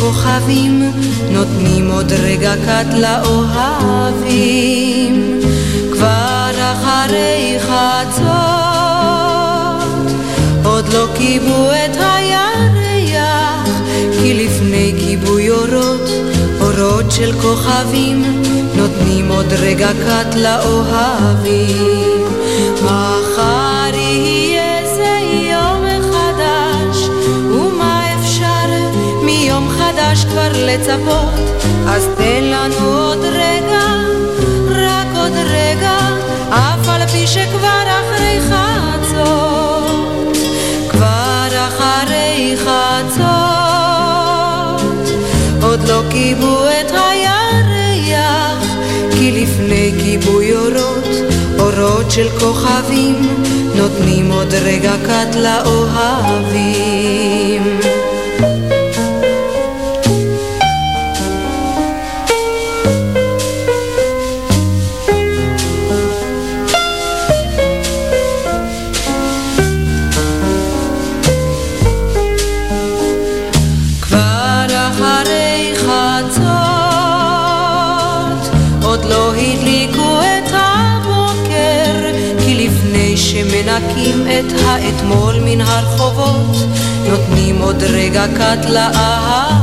Speaker 1: כוכבים, נותנים עוד רגע קט לאוהבים. כבר אחרי חצות, עוד לא כיבו את הירח, כי לפני כיבוי אורות, אורות של כוכבים, נותנים עוד רגע קט לאוהבים. מחר לצפות? אז תן לנו עוד רגע, רק עוד רגע, אף על פי שכבר אחרי חצות, כבר אחרי חצות, עוד לא כיבו את הירח, כי לפני כיבוי אורות אורות של כוכבים נותנים עוד רגע קט לאוהבים. האתמול מן הרחובות, נותנים עוד רגע קט לאהבות.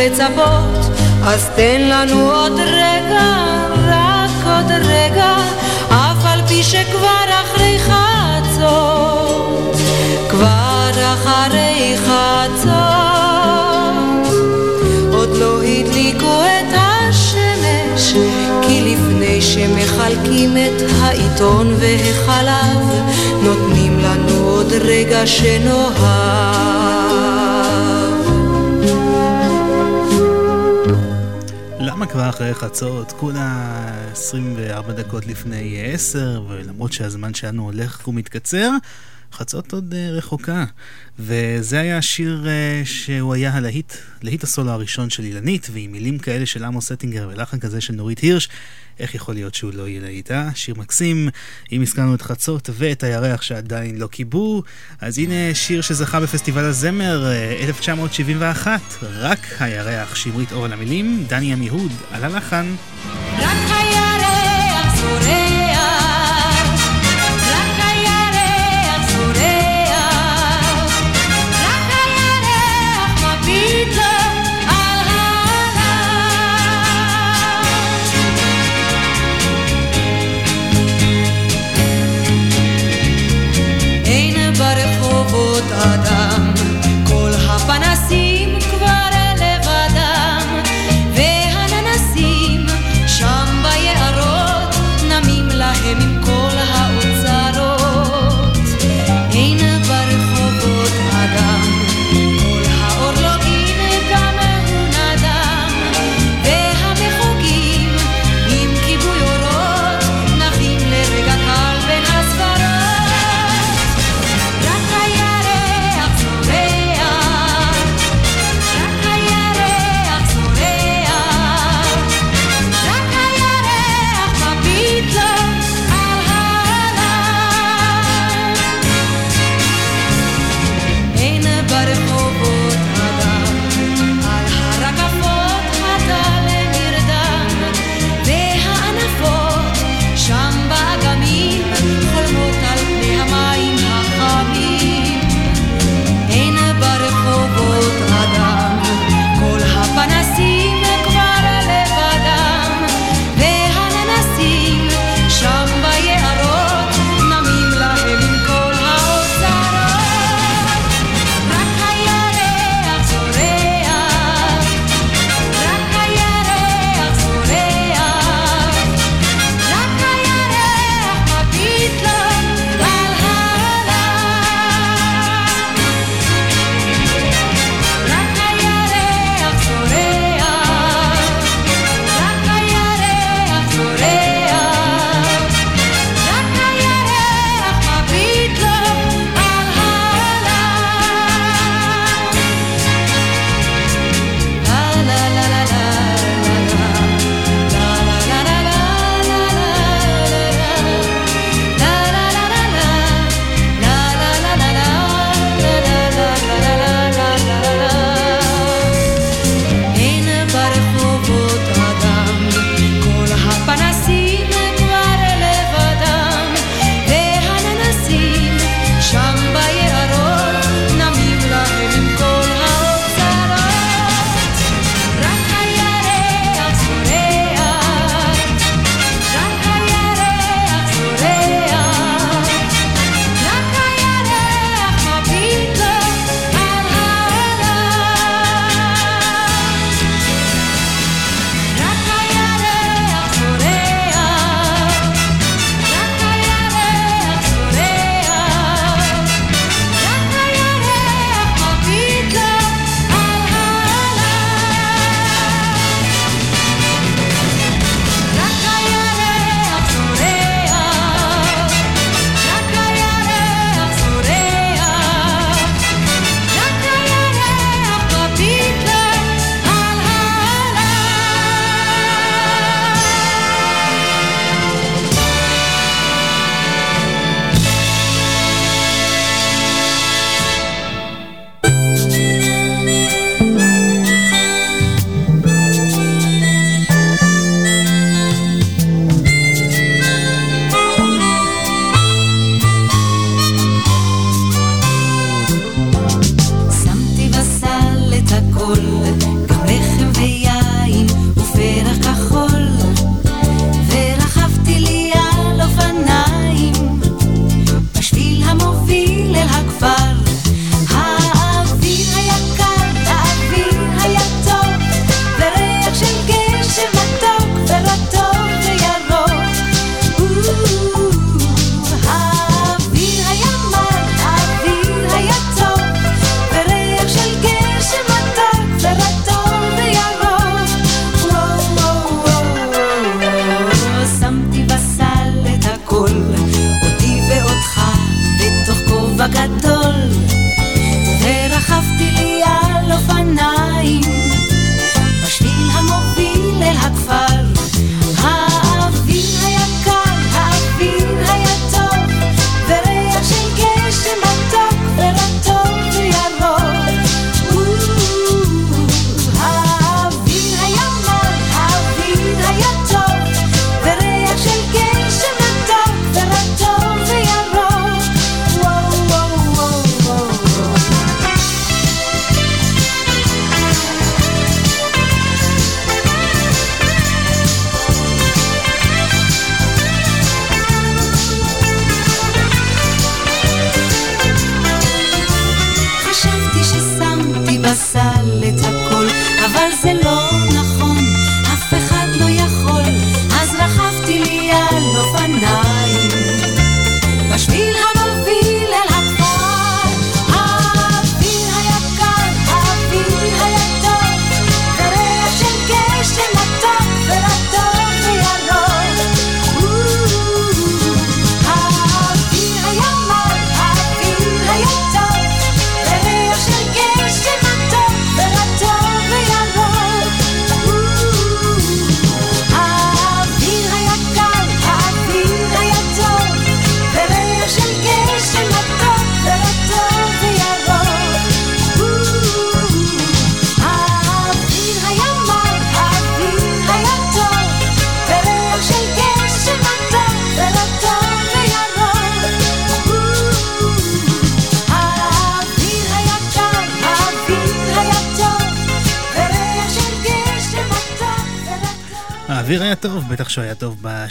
Speaker 1: לצפות, אז תן לנו עוד רגע, רק עוד רגע, אף על פי שכבר אחרי חצות, כבר אחרי חצות, עוד לא הדליקו את השמש, כי
Speaker 7: מחלקים את העיתון והחלב, נותנים לנו עוד רגע שנוהג.
Speaker 2: כבר אחרי חצות? כולה 24 דקות לפני 10, ולמרות שהזמן שלנו הולך ומתקצר, חצות עוד uh, רחוקה. וזה היה השיר uh, שהוא היה הלהיט, להיט הסולו הראשון של אילנית, ועם מילים כאלה של עמוס סטינגר ולחן כזה של נורית הירש, איך יכול להיות שהוא לא יהיה להיטה? שיר מקסים, אם הזכרנו את חצות ואת הירח שעדיין לא כיבו, אז הנה שיר שזכה בפסטיבל הזמר 1971, אה, רק הירח, שמרית אור על המילים, דני עמיהוד על הלחן.
Speaker 1: רק הירח זורק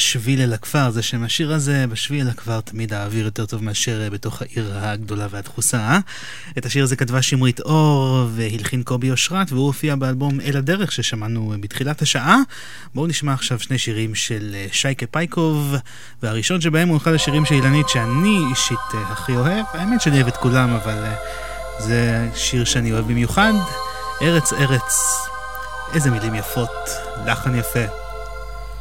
Speaker 2: בשביל אל הכפר, זה שם השיר הזה, בשביל אל הכפר תמיד האוויר יותר טוב מאשר אה, בתוך העיר הגדולה והדחוסה. אה? את השיר הזה כתבה שמרית אור והלחין קובי אושרת, והוא הופיע באלבום אל הדרך ששמענו אה, בתחילת השעה. בואו נשמע עכשיו שני שירים של שייקה פייקוב, והראשון שבהם הוא אחד השירים של אילנית שאני אישית הכי אוהב. האמת שאני אוהב את כולם, אבל זה שיר שאני אוהב במיוחד. ארץ ארץ, איזה מילים יפות, לחן יפה.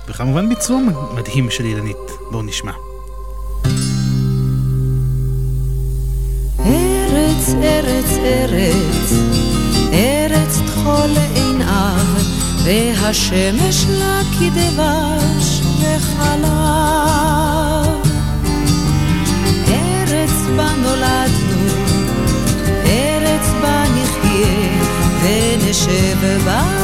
Speaker 2: וכמובן ביצוע מדהים של אילנית. בואו נשמע.
Speaker 1: ארץ, ארץ, ארץ, ארץ טחול עיניו, והשמש לה כדבש וחלב. ארץ בה נולדנו, ארץ בה נחיה, ונשב בה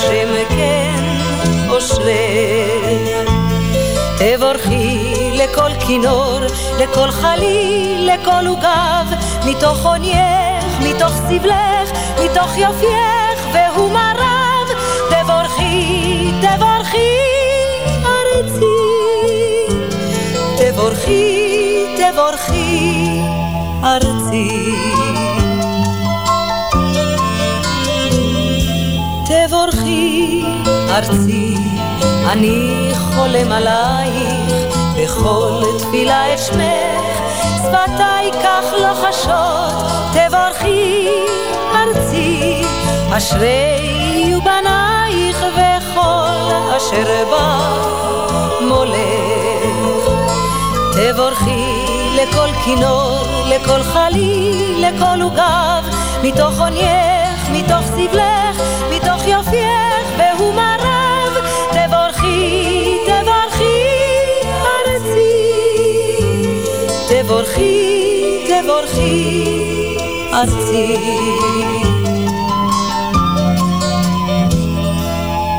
Speaker 8: השם כן אושרך. תבורכי לכל כינור, לכל חליל, לכל עוגב, מתוך עונייך, מתוך סבלך, מתוך יופייך, והוא מרב. תבורכי, תבורכי, ארצי. תבורכי, תבורכי, ארצי. ארצי, אני חולם עלייך, בכל תפילה את שמך, שפתיי כך לוחשות, תבורכי ארצי, אשרי יהיו בנייך וכל אשר בא מולך. תבורכי לכל כינור, לכל חליל, לכל עוגב, מתוך עונייך, מתוך סבלך, מתוך יופייך, ארצי.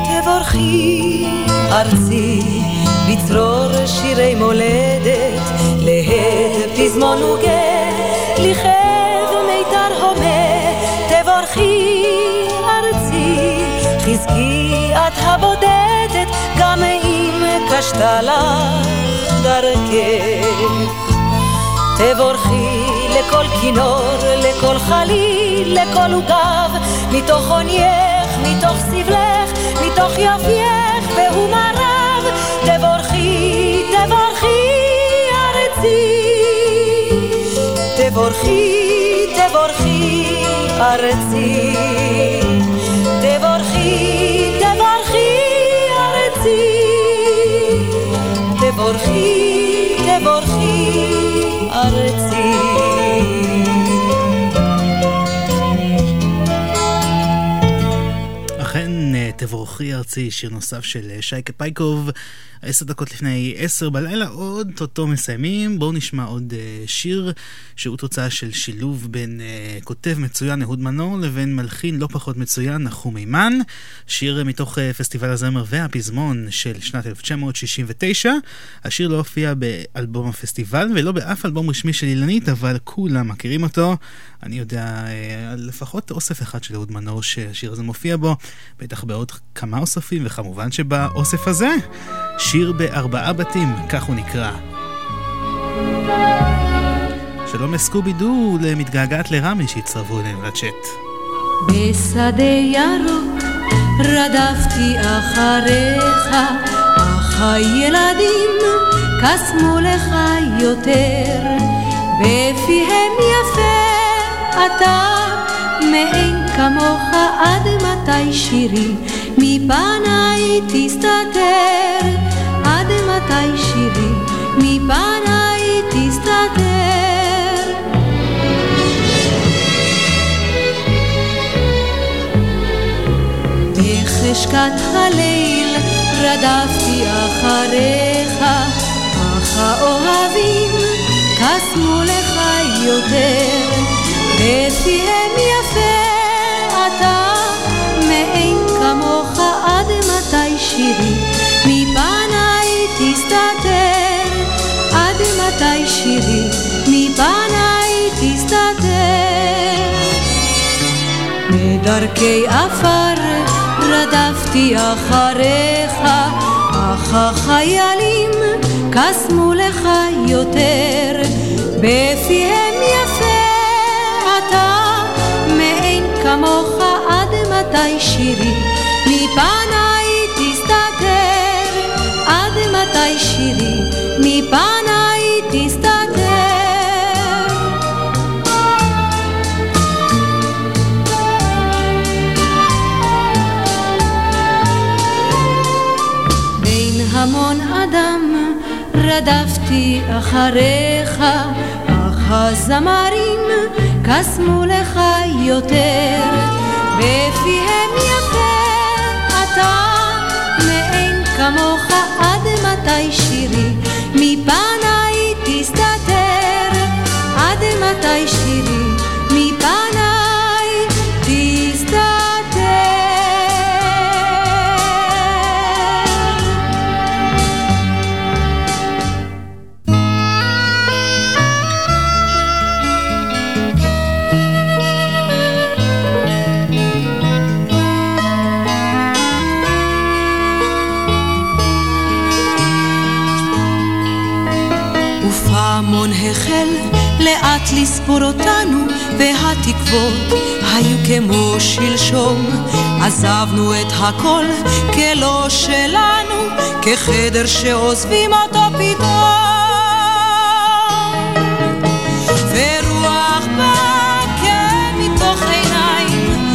Speaker 8: תבורכי ארצי, בצרור שירי מולדת, להד פזמון וגט, לכאב מיתר הומה, תבורכי ארצי, חזקי את הבודדת, גם אם קשתה לך דרכך. תבורכי לכל כינור, לכל חליל, לכל עוגב, מתוך עונייך, מתוך סבלך, מתוך יפייך, והוא מרב, תבורכי, תבורכי ארצי. תבורכי, תבורכי ארצי. תבורכי, תבורכי ארצי. תבורכי, תבורכי ארצי.
Speaker 2: אכן, אה, תבורכי ארצי, שיר נוסף של אה, שייקה פייקוב. עשר דקות לפני עשר בלילה, עוד טוטו מסיימים. בואו נשמע עוד uh, שיר שהוא תוצאה של שילוב בין uh, כותב מצוין אהוד מנור לבין מלחין לא פחות מצוין נחום מימן. שיר מתוך uh, פסטיבל הזמר והפזמון של שנת 1969. השיר לא הופיע באלבום הפסטיבל ולא באף אלבום רשמי של אילנית, אבל כולם מכירים אותו. אני יודע uh, לפחות אוסף אחד של אהוד מנור שהשיר הזה מופיע בו, בטח בעוד כמה אוספים, וכמובן שבאוסף הזה... שיר בארבעה בתים, כך הוא נקרא. שלום לסקובי דו, למתגעגעת לרמי שהצטרפו אלינו לצ'אט.
Speaker 1: בשדה ירוק רדפתי אחריך, אך הילדים קסמו לך יותר, בפיהם יפה אתה מאין כמוך עד מתי שירי? מפניי תסתתר. עד מתי שירי? מפניי תסתתר. בחשכת הליל רדפתי אחריך אך האוהבים קסמו לך יותר. בפיהם שירי מפניי תסתתר עד מתי שירי? מפניי תסתתר בדרכי עפר רדפתי אחריך אך החיילים קסמו לך יותר. בפיהם יפה אתה מאין כמוך עד מתי שירי? מפניי המון אדם רדפתי אחריך אך הזמרים קסמו לך יותר. בפיהם יפה אתה מאין כמוך עד מתי שירי? מפניי תסתתר עד מתי שירי לאט לספור אותנו, והתקוות היו כמו שלשום. עזבנו את הכל כלא שלנו, כחדר שעוזבים אותו פתאום. כן עיניים,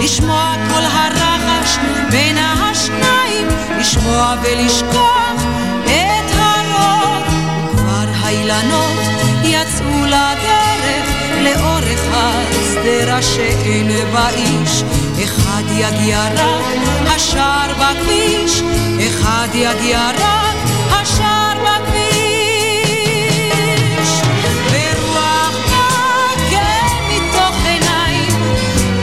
Speaker 1: לשמוע כל הרחש בין השניים, לשמוע ולשכוח האילנות יצאו לדרך לאורך השדרה שאין בה איש. אחד יגיע רק השער בכביש, אחד יגיע רק השער בכביש. ורוח כן מתוך עיניים,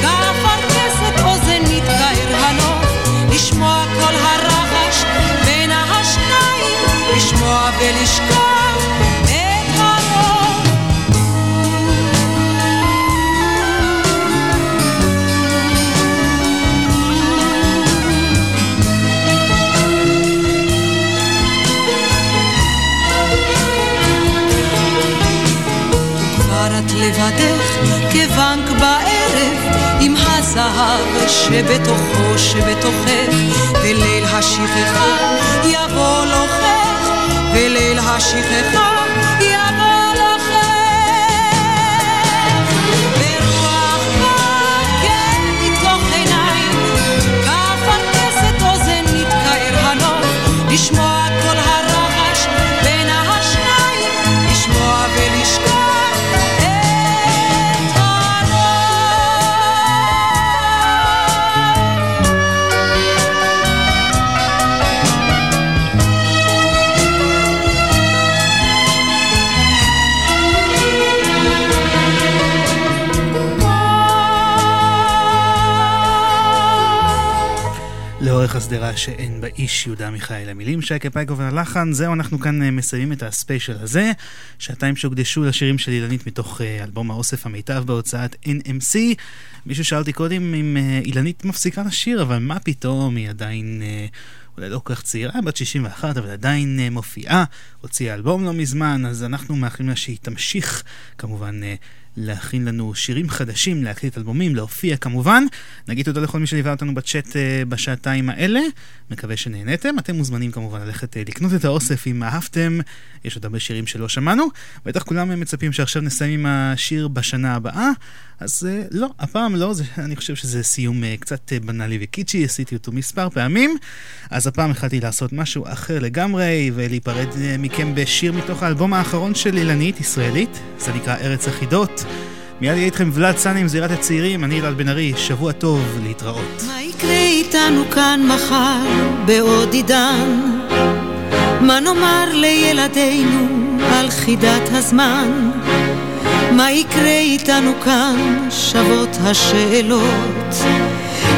Speaker 1: כאפרכסת אוזן מתקהר הנוף, לשמוע כל הרחש בין השניים, לשמוע ולשכוח לבדך כבנק בערב עם הזהב שבתוכו שבתוכך וליל השכחה יבוא לוחך וליל השכחה יבוא
Speaker 2: לאורך השדרה שאין בה איש יהודה מיכאל. המילים שייקה פייקוב והלחן, זהו, אנחנו כאן אה, מסיימים את הספיישל הזה. שעתיים שהוקדשו לשירים של אילנית מתוך אה, אלבום האוסף המיטב בהוצאת NMC. מישהו שאל אותי קודם אם אה, אילנית מפסיקה לשיר, אבל מה פתאום, היא עדיין... אולי לא כל כך צעירה, בת 61, אבל עדיין מופיעה, הוציאה אלבום לא מזמן, אז אנחנו מאחלים לה שהיא תמשיך כמובן להכין לנו שירים חדשים, להקליט אלבומים, להופיע כמובן. נגיד תודה לכל מי שליווה אותנו בצ'אט אה, בשעתיים האלה, מקווה שנהנתם. אתם מוזמנים כמובן ללכת אה, לקנות את האוסף אם אהבתם, יש עוד הרבה שירים שלא שמענו. בטח כולם מצפים שעכשיו נסיים עם השיר בשנה הבאה, אז אה, לא, הפעם לא, זה, אני חושב שזה סיום קצת בנאלי וקיצ'י, עשיתי אותו מספר פעמים, אז הפעם החלטתי לעשות משהו אחר לגמרי ולהיפרד מכם בשיר מתוך האלבום האחרון של אילנית, ישראלית, זה נקרא ארץ החידות. מיד יהיה איתכם ולד סאני עם זירת הצעירים, אני אלעד בן ארי, שבוע טוב, להתראות.
Speaker 1: מה יקרה איתנו כאן מחר בעוד עידן? מה נאמר לילדינו על חידת הזמן? מה יקרה איתנו כאן שוות השאלות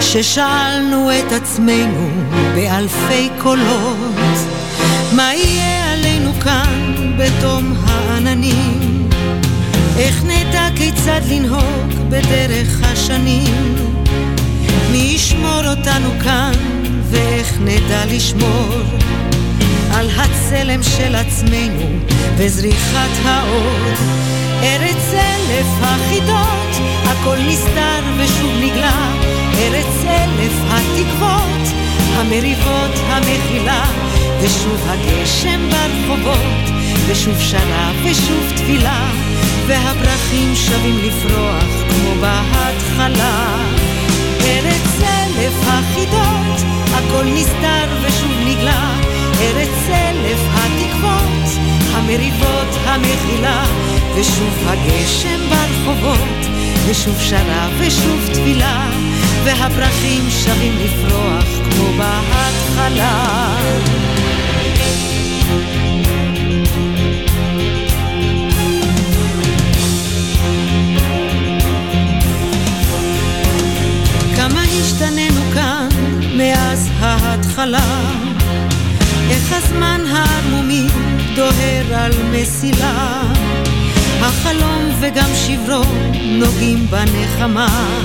Speaker 1: ששאלנו את עצמנו באלפי קולות מה יהיה עלינו כאן בתום העננים איך נדע כיצד לנהוג בדרך השנים. מי ישמור אותנו כאן ואיך נדע לשמור על הצלם של עצמנו וזריחת האור. ארץ אלף החידות הכל נסתר ושוב נגלה. ארץ אלף התקוות המריבות המכילה ושוב הגשם ברחובות ושוב שנה ושוב תפילה והפרחים שבים לפרוח כמו בהתחלה ארץ אלף החידות, הכל נסתר ושוב נגלה, ארץ אלף התקוות, המריבות המכילה, ושוב הגשם ברחובות, ושוב שרה ושוב תפילה, והפרחים שבים לפרוח כמו בהתחלה. כמה השתננו כאן מאז ההתחלה. איך הזמן הערמומי דוהר על מסילה. החלום וגם שברו נוגעים בנחמה.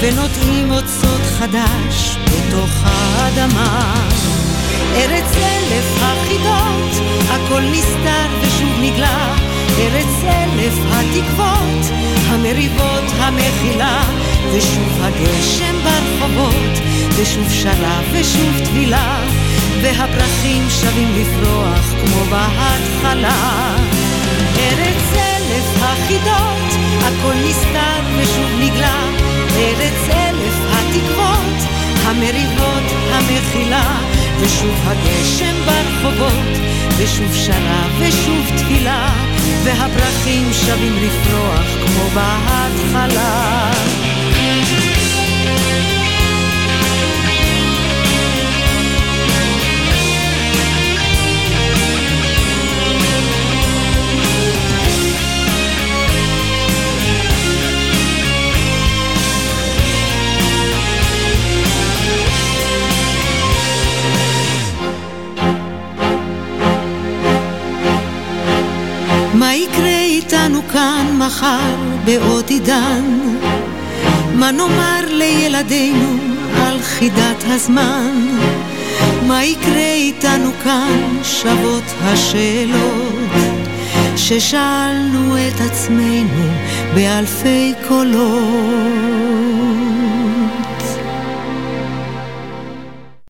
Speaker 1: ונוטעים עוד סוד חדש בתוך האדמה. ארץ אלף החידות, הכל נסתר ושוב נגלה, ארץ אלף התקוות, המריבות המכילה, ושוב הגשם ברחובות, ושוב שרה ושוב טבילה, והפרחים שבים לפרוח כמו בהתחלה. ארץ אלף החידות, הכל נסתר ושוב נגלה, ארץ אלף התקוות, המריבות המכילה, ושוב הגשם ברחובות, ושוב שרה ושוב תפילה, והפרחים שבים לפרוח כמו בהתחלה. כאן מחר בעוד עידן? מה נאמר לילדינו על חידת הזמן? מה יקרה איתנו כאן שוות השאלות ששאלנו את עצמנו באלפי קולות?